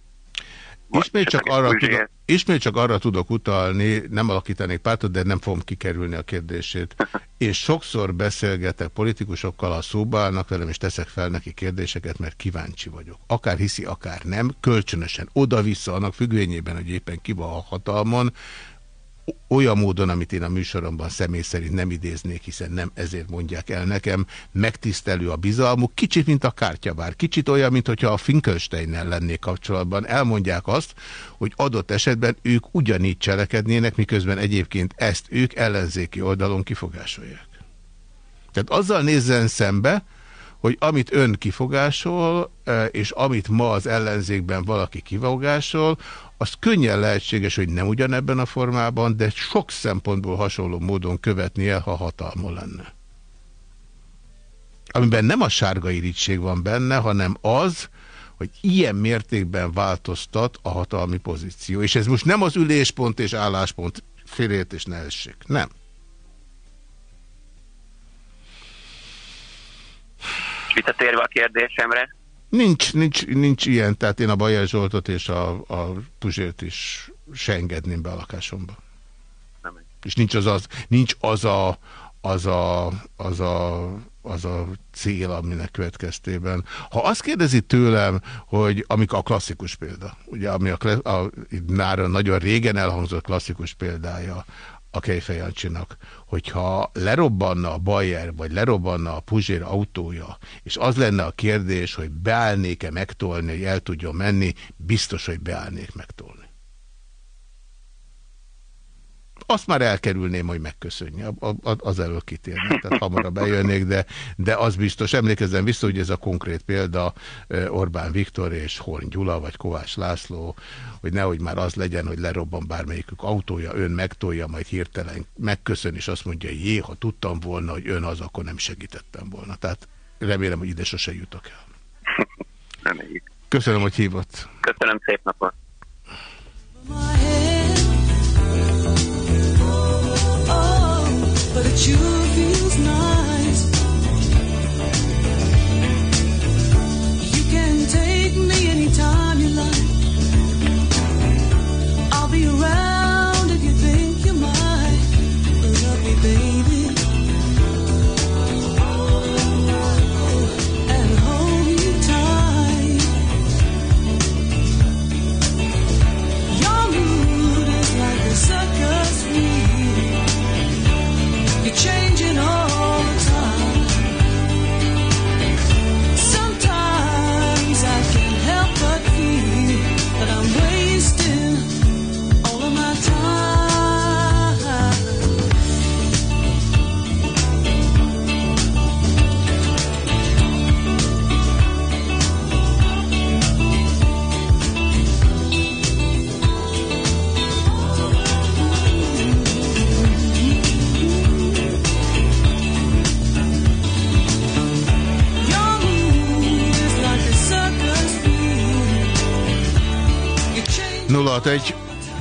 Ismét csak, arra tudok, ismét csak arra tudok utalni, nem alakítanék pártot, de nem fogom kikerülni a kérdését. <laughs> Én sokszor beszélgetek politikusokkal, a szóba állnak velem, és teszek fel neki kérdéseket, mert kíváncsi vagyok. Akár hiszi, akár nem, kölcsönösen, oda-vissza, annak függvényében, hogy éppen ki van a hatalmon, olyan módon, amit én a műsoromban személy szerint nem idéznék, hiszen nem ezért mondják el nekem, megtisztelő a bizalmuk, kicsit, mint a kártyavár, kicsit olyan, mint hogyha a Finkelsteinnel lennék kapcsolatban. Elmondják azt, hogy adott esetben ők ugyanígy cselekednének, miközben egyébként ezt ők ellenzéki oldalon kifogásolják. Tehát azzal nézzen szembe, hogy amit ön kifogásol, eh, és amit ma az ellenzékben valaki kifogásol, az könnyen lehetséges, hogy nem ugyanebben a formában, de sok szempontból hasonló módon követni el, ha hatalma lenne. Amiben nem a sárga irítség van benne, hanem az, hogy ilyen mértékben változtat a hatalmi pozíció. És ez most nem az üléspont és álláspont félét és ne essék. Nem. Visszatérve a kérdésemre, Nincs, nincs, nincs ilyen, tehát én a Bajer Zsoltot és a, a Puzsért is se engedném be a lakásomba. nem És nincs az, az, nincs az a, az a, az a, az a cél, aminek következtében. Ha azt kérdezi tőlem, hogy amikor a klasszikus példa, ugye ami a, a nára nagyon régen elhangzott klasszikus példája a Kejfej Jancsinak, hogyha lerobbanna a Bayer, vagy lerobbanna a Puzsér autója, és az lenne a kérdés, hogy beállnék-e megtolni, hogy el tudjon menni, biztos, hogy beállnék megtolni. Azt már elkerülném, hogy megköszönje. Az elől kitérnek, tehát hamarabb eljönnék, de, de az biztos. Emlékezzen vissza, hogy ez a konkrét példa Orbán Viktor és Horn Gyula, vagy Kovács László, hogy nehogy már az legyen, hogy lerobban bármelyikük autója, ön megtolja, majd hirtelen megköszön, és azt mondja, jé, ha tudtam volna, hogy ön az, akkor nem segítettem volna. Tehát remélem, hogy ide sose jutok el. reméljük. Köszönöm, hogy hívott. Köszönöm, szép napot! Take me anytime 061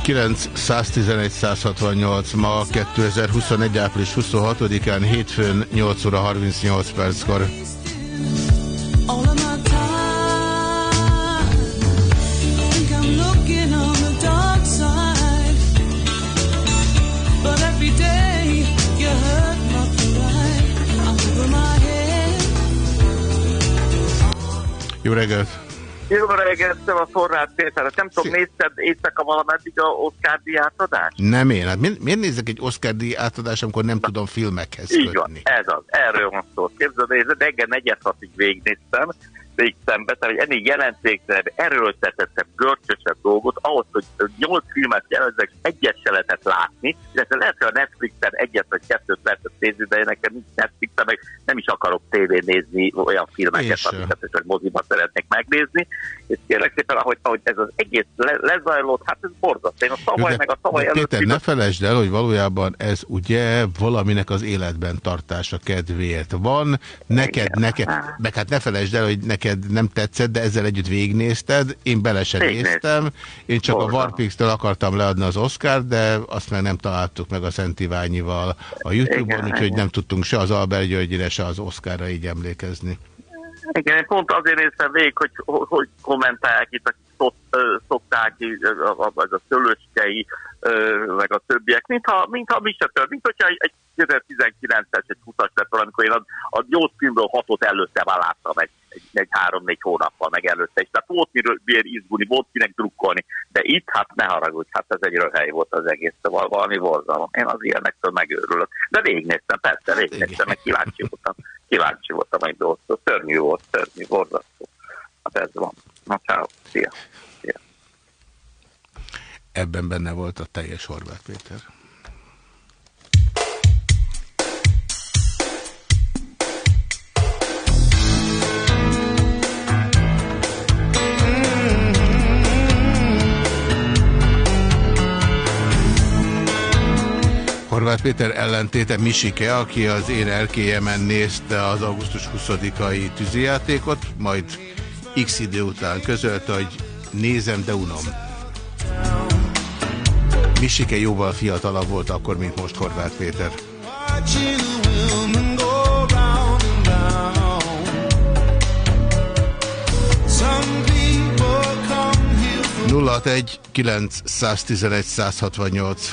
911 168 ma 2021. április 26-án hétfőn 8 óra 38 perckor. Jó reggelt! Jó reggelt, a Forrát Péter. Nem tudom, nézted éjszaka valameddig a Oscar díjátadást? Nem én. Hát mi, miért nézek egy Oscar díj átadást, amikor nem tudom filmekhez Így van, ez az. Erről van szó. Képzeld, hogy reggel negyed hatig végignéztem, szembe, tehát hogy ennél jelentéktelenebb, erőltetettebb, görcsösebb dolgot, ahhoz, hogy nyolc filmet jelentek, egyet se lehetett látni, illetve lehet, hogy a Netflixen egyet vagy kettőt lehetett nézni, de én nekem nincs Netflixen, meg nem is akarok tévén nézni olyan filmeket, sem. amiket csak moziban szeretnék megnézni, és kérlek szépen, ahogy, ahogy ez az egész le, lezajlott, hát ez borzasztó. Én a tavaly, de, meg a tavaly de Péter, előtt ne felejtsd el, hogy valójában ez ugye valaminek az életben tartása kedvéért van. Neked, neked, meg hát ne felejtsd el, hogy neked nem tetszett, de ezzel együtt végignézted, én bele se Végignéztem. néztem. Én csak a Borzalmas. Warpix-től akartam leadni az Oscar, de azt meg nem találtuk meg a Szent Iványival a Youtube-on, úgyhogy igen. nem tudtunk se az Albert Györgyire, se az Oscarra így emlékezni. Igen, én pont azért néztem végig, hogy, hogy kommentálják itt, akik szok, szokták, ö, a, a, a szőlőskei, meg a többiek, mintha, mintha mi se tört, mint hogyha egy, egy 2019-es, egy 20-as lett amikor én a, a 8 filmből 6-ot előtte már láttam egy, egy, egy 3-4 hónappal meg előtte is. Tehát volt miről miért izgulni, volt kinek drukkolni, de itt hát ne haragudj, hát ez egy röhely volt az egész, szóval valami borzalom. Én az ilyenektől megőrülök. De végignéztem, persze, végignéztem, meg kíváncsi voltam. Kíváncsi voltam egy dolgozó. Szörnyű volt, szörnyű, borzasztó. Hát ez van. Na, ciao. Szia. Szia. Ebben benne volt a teljes Horváth Péter. Horváth Péter ellentéte Misike, aki az én erkélyemen nézte az augusztus 20-ai tűzijátékot, majd x idő után közölte, hogy nézem, de unom. Misike jóval fiatalabb volt akkor, mint most Horváth Péter. For 061 911 168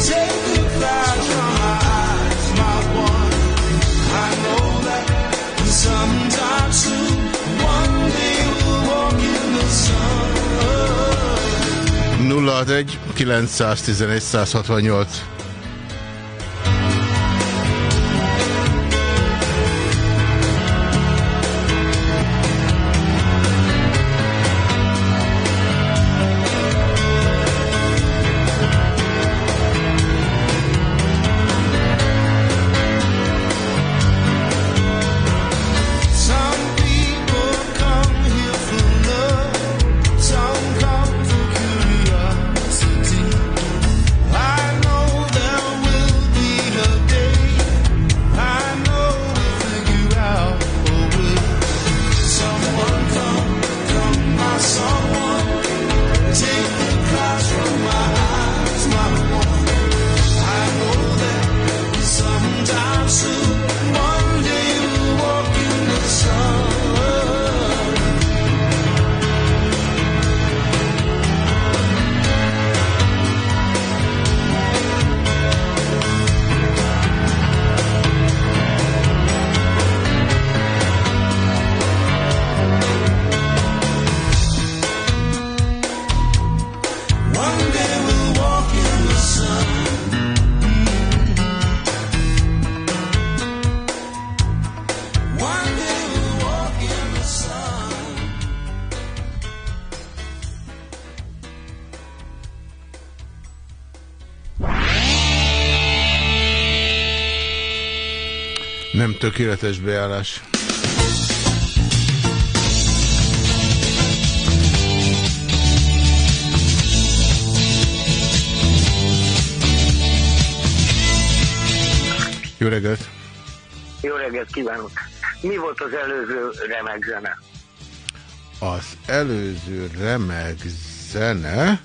061 911 168 tökéletes beállás. Jó reggelt! Jó reggelt kívánok! Mi volt az előző remek zene? Az előző remek zene...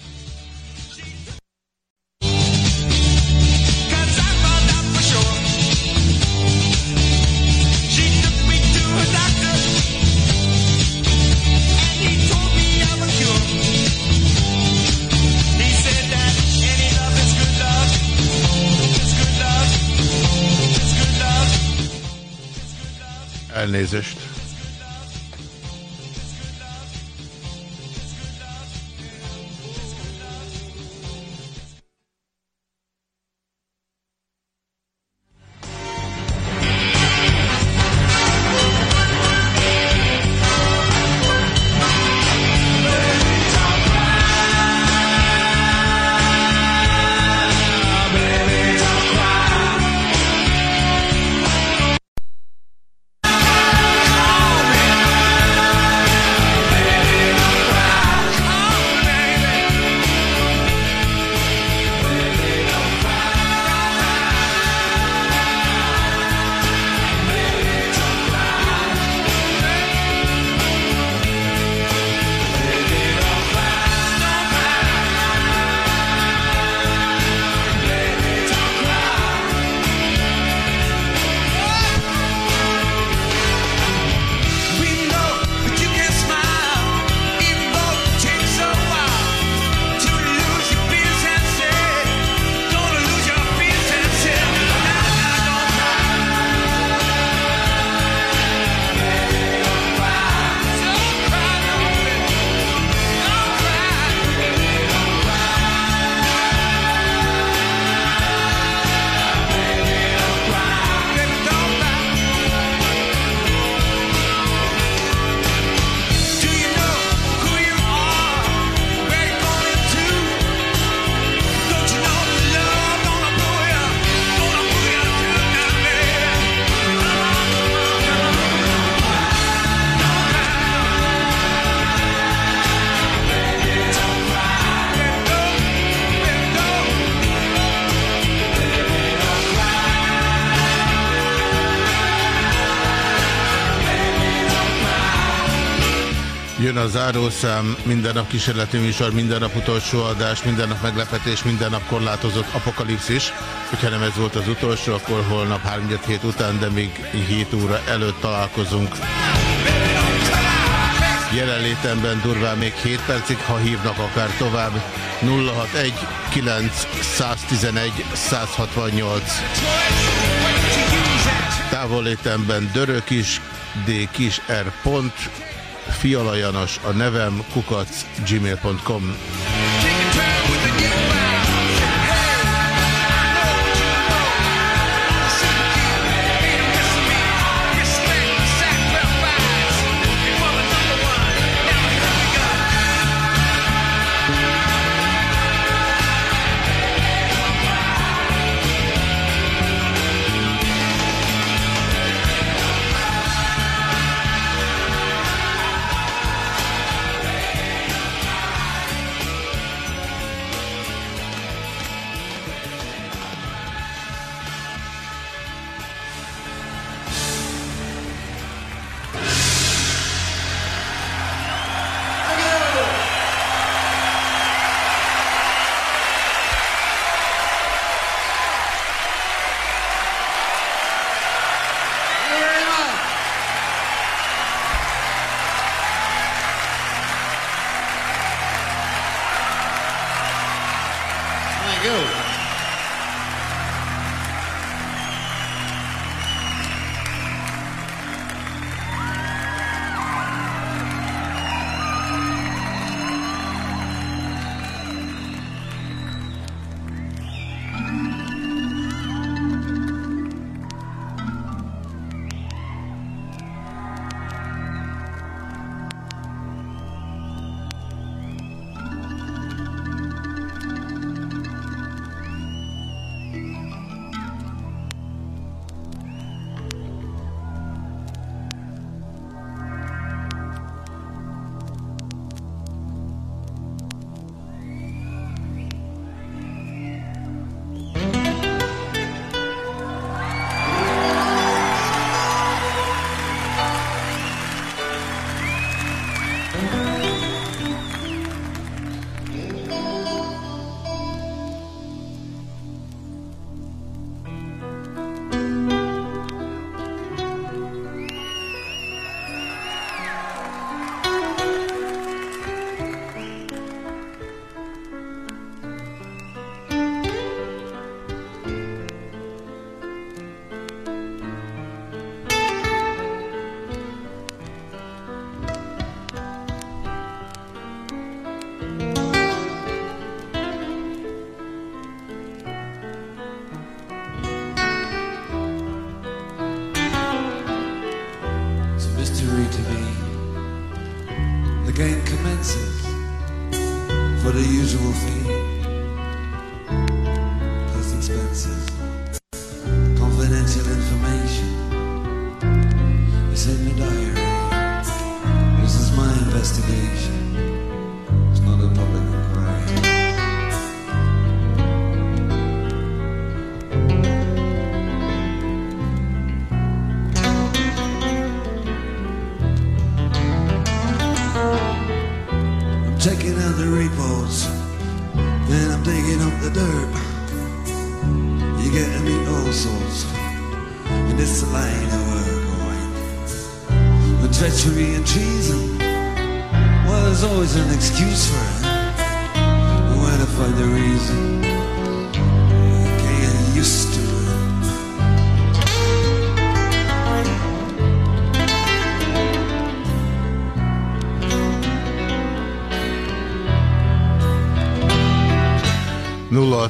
Menezes. Zárószám, minden nap kísérleti műsor, minden nap utolsó adás, minden nap meglepetés, minden nap korlátozott apokalipszis. Hogyha nem ez volt az utolsó, akkor holnap 3 hét után, de még 7 óra előtt találkozunk. Jelenlétemben durván még 7 percig, ha hívnak akár tovább. 061 9 111 168 Távollétemben dörök is, d kis r pont, Fiala Janos, a nevem kukac gmail.com.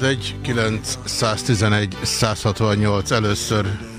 161 911 168 először.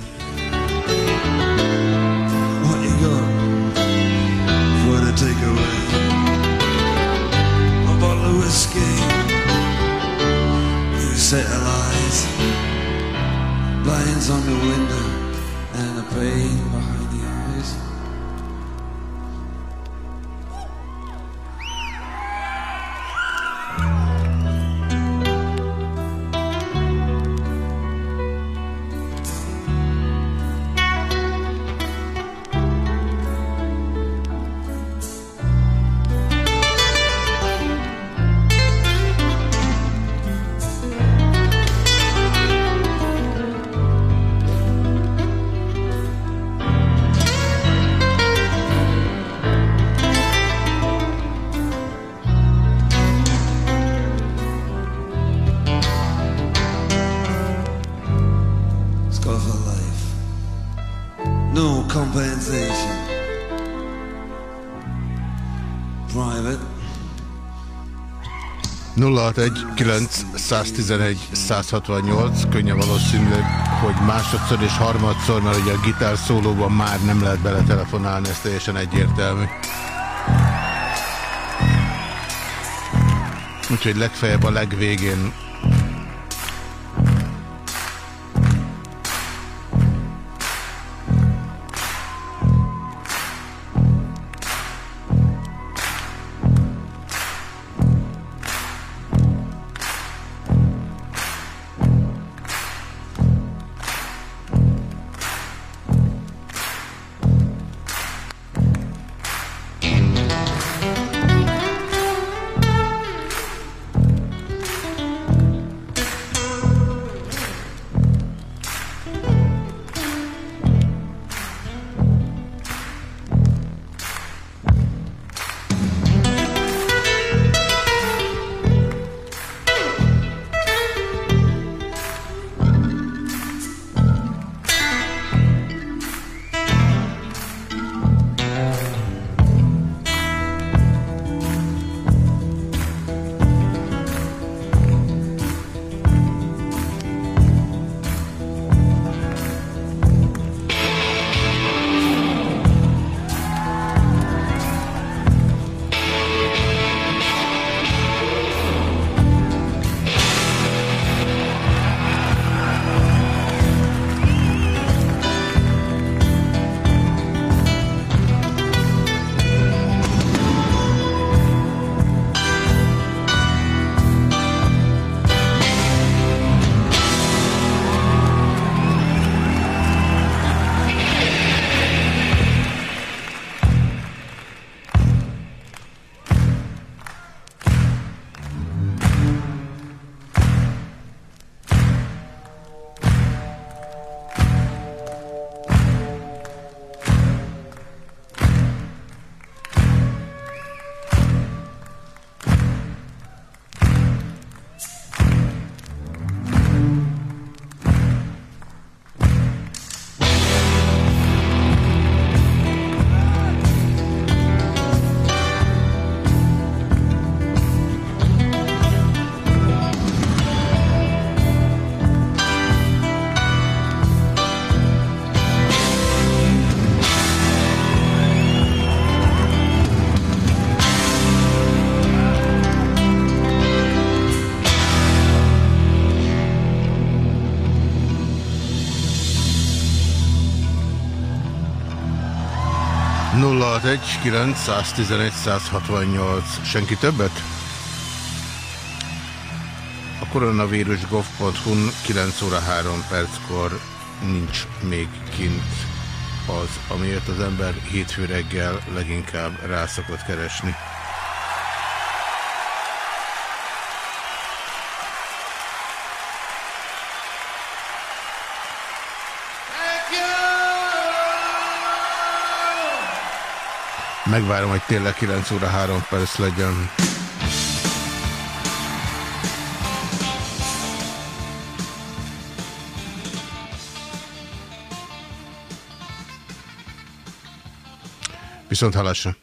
061-911-168, könnyen valószínűleg, hogy másodszor és harmadszor, mert ugye a gitár szólóban már nem lehet beletelefonálni, ez teljesen egyértelmű. Úgyhogy legfeljebb a legvégén 061 911 168. Senki többet? A koronavírus gov.hu 9 óra 3 perckor nincs még kint az, amiért az ember hétfő reggel leginkább rá szokott keresni. Megvárom, hogy tényleg 9 óra 3 perc legyen. Viszont hallásra.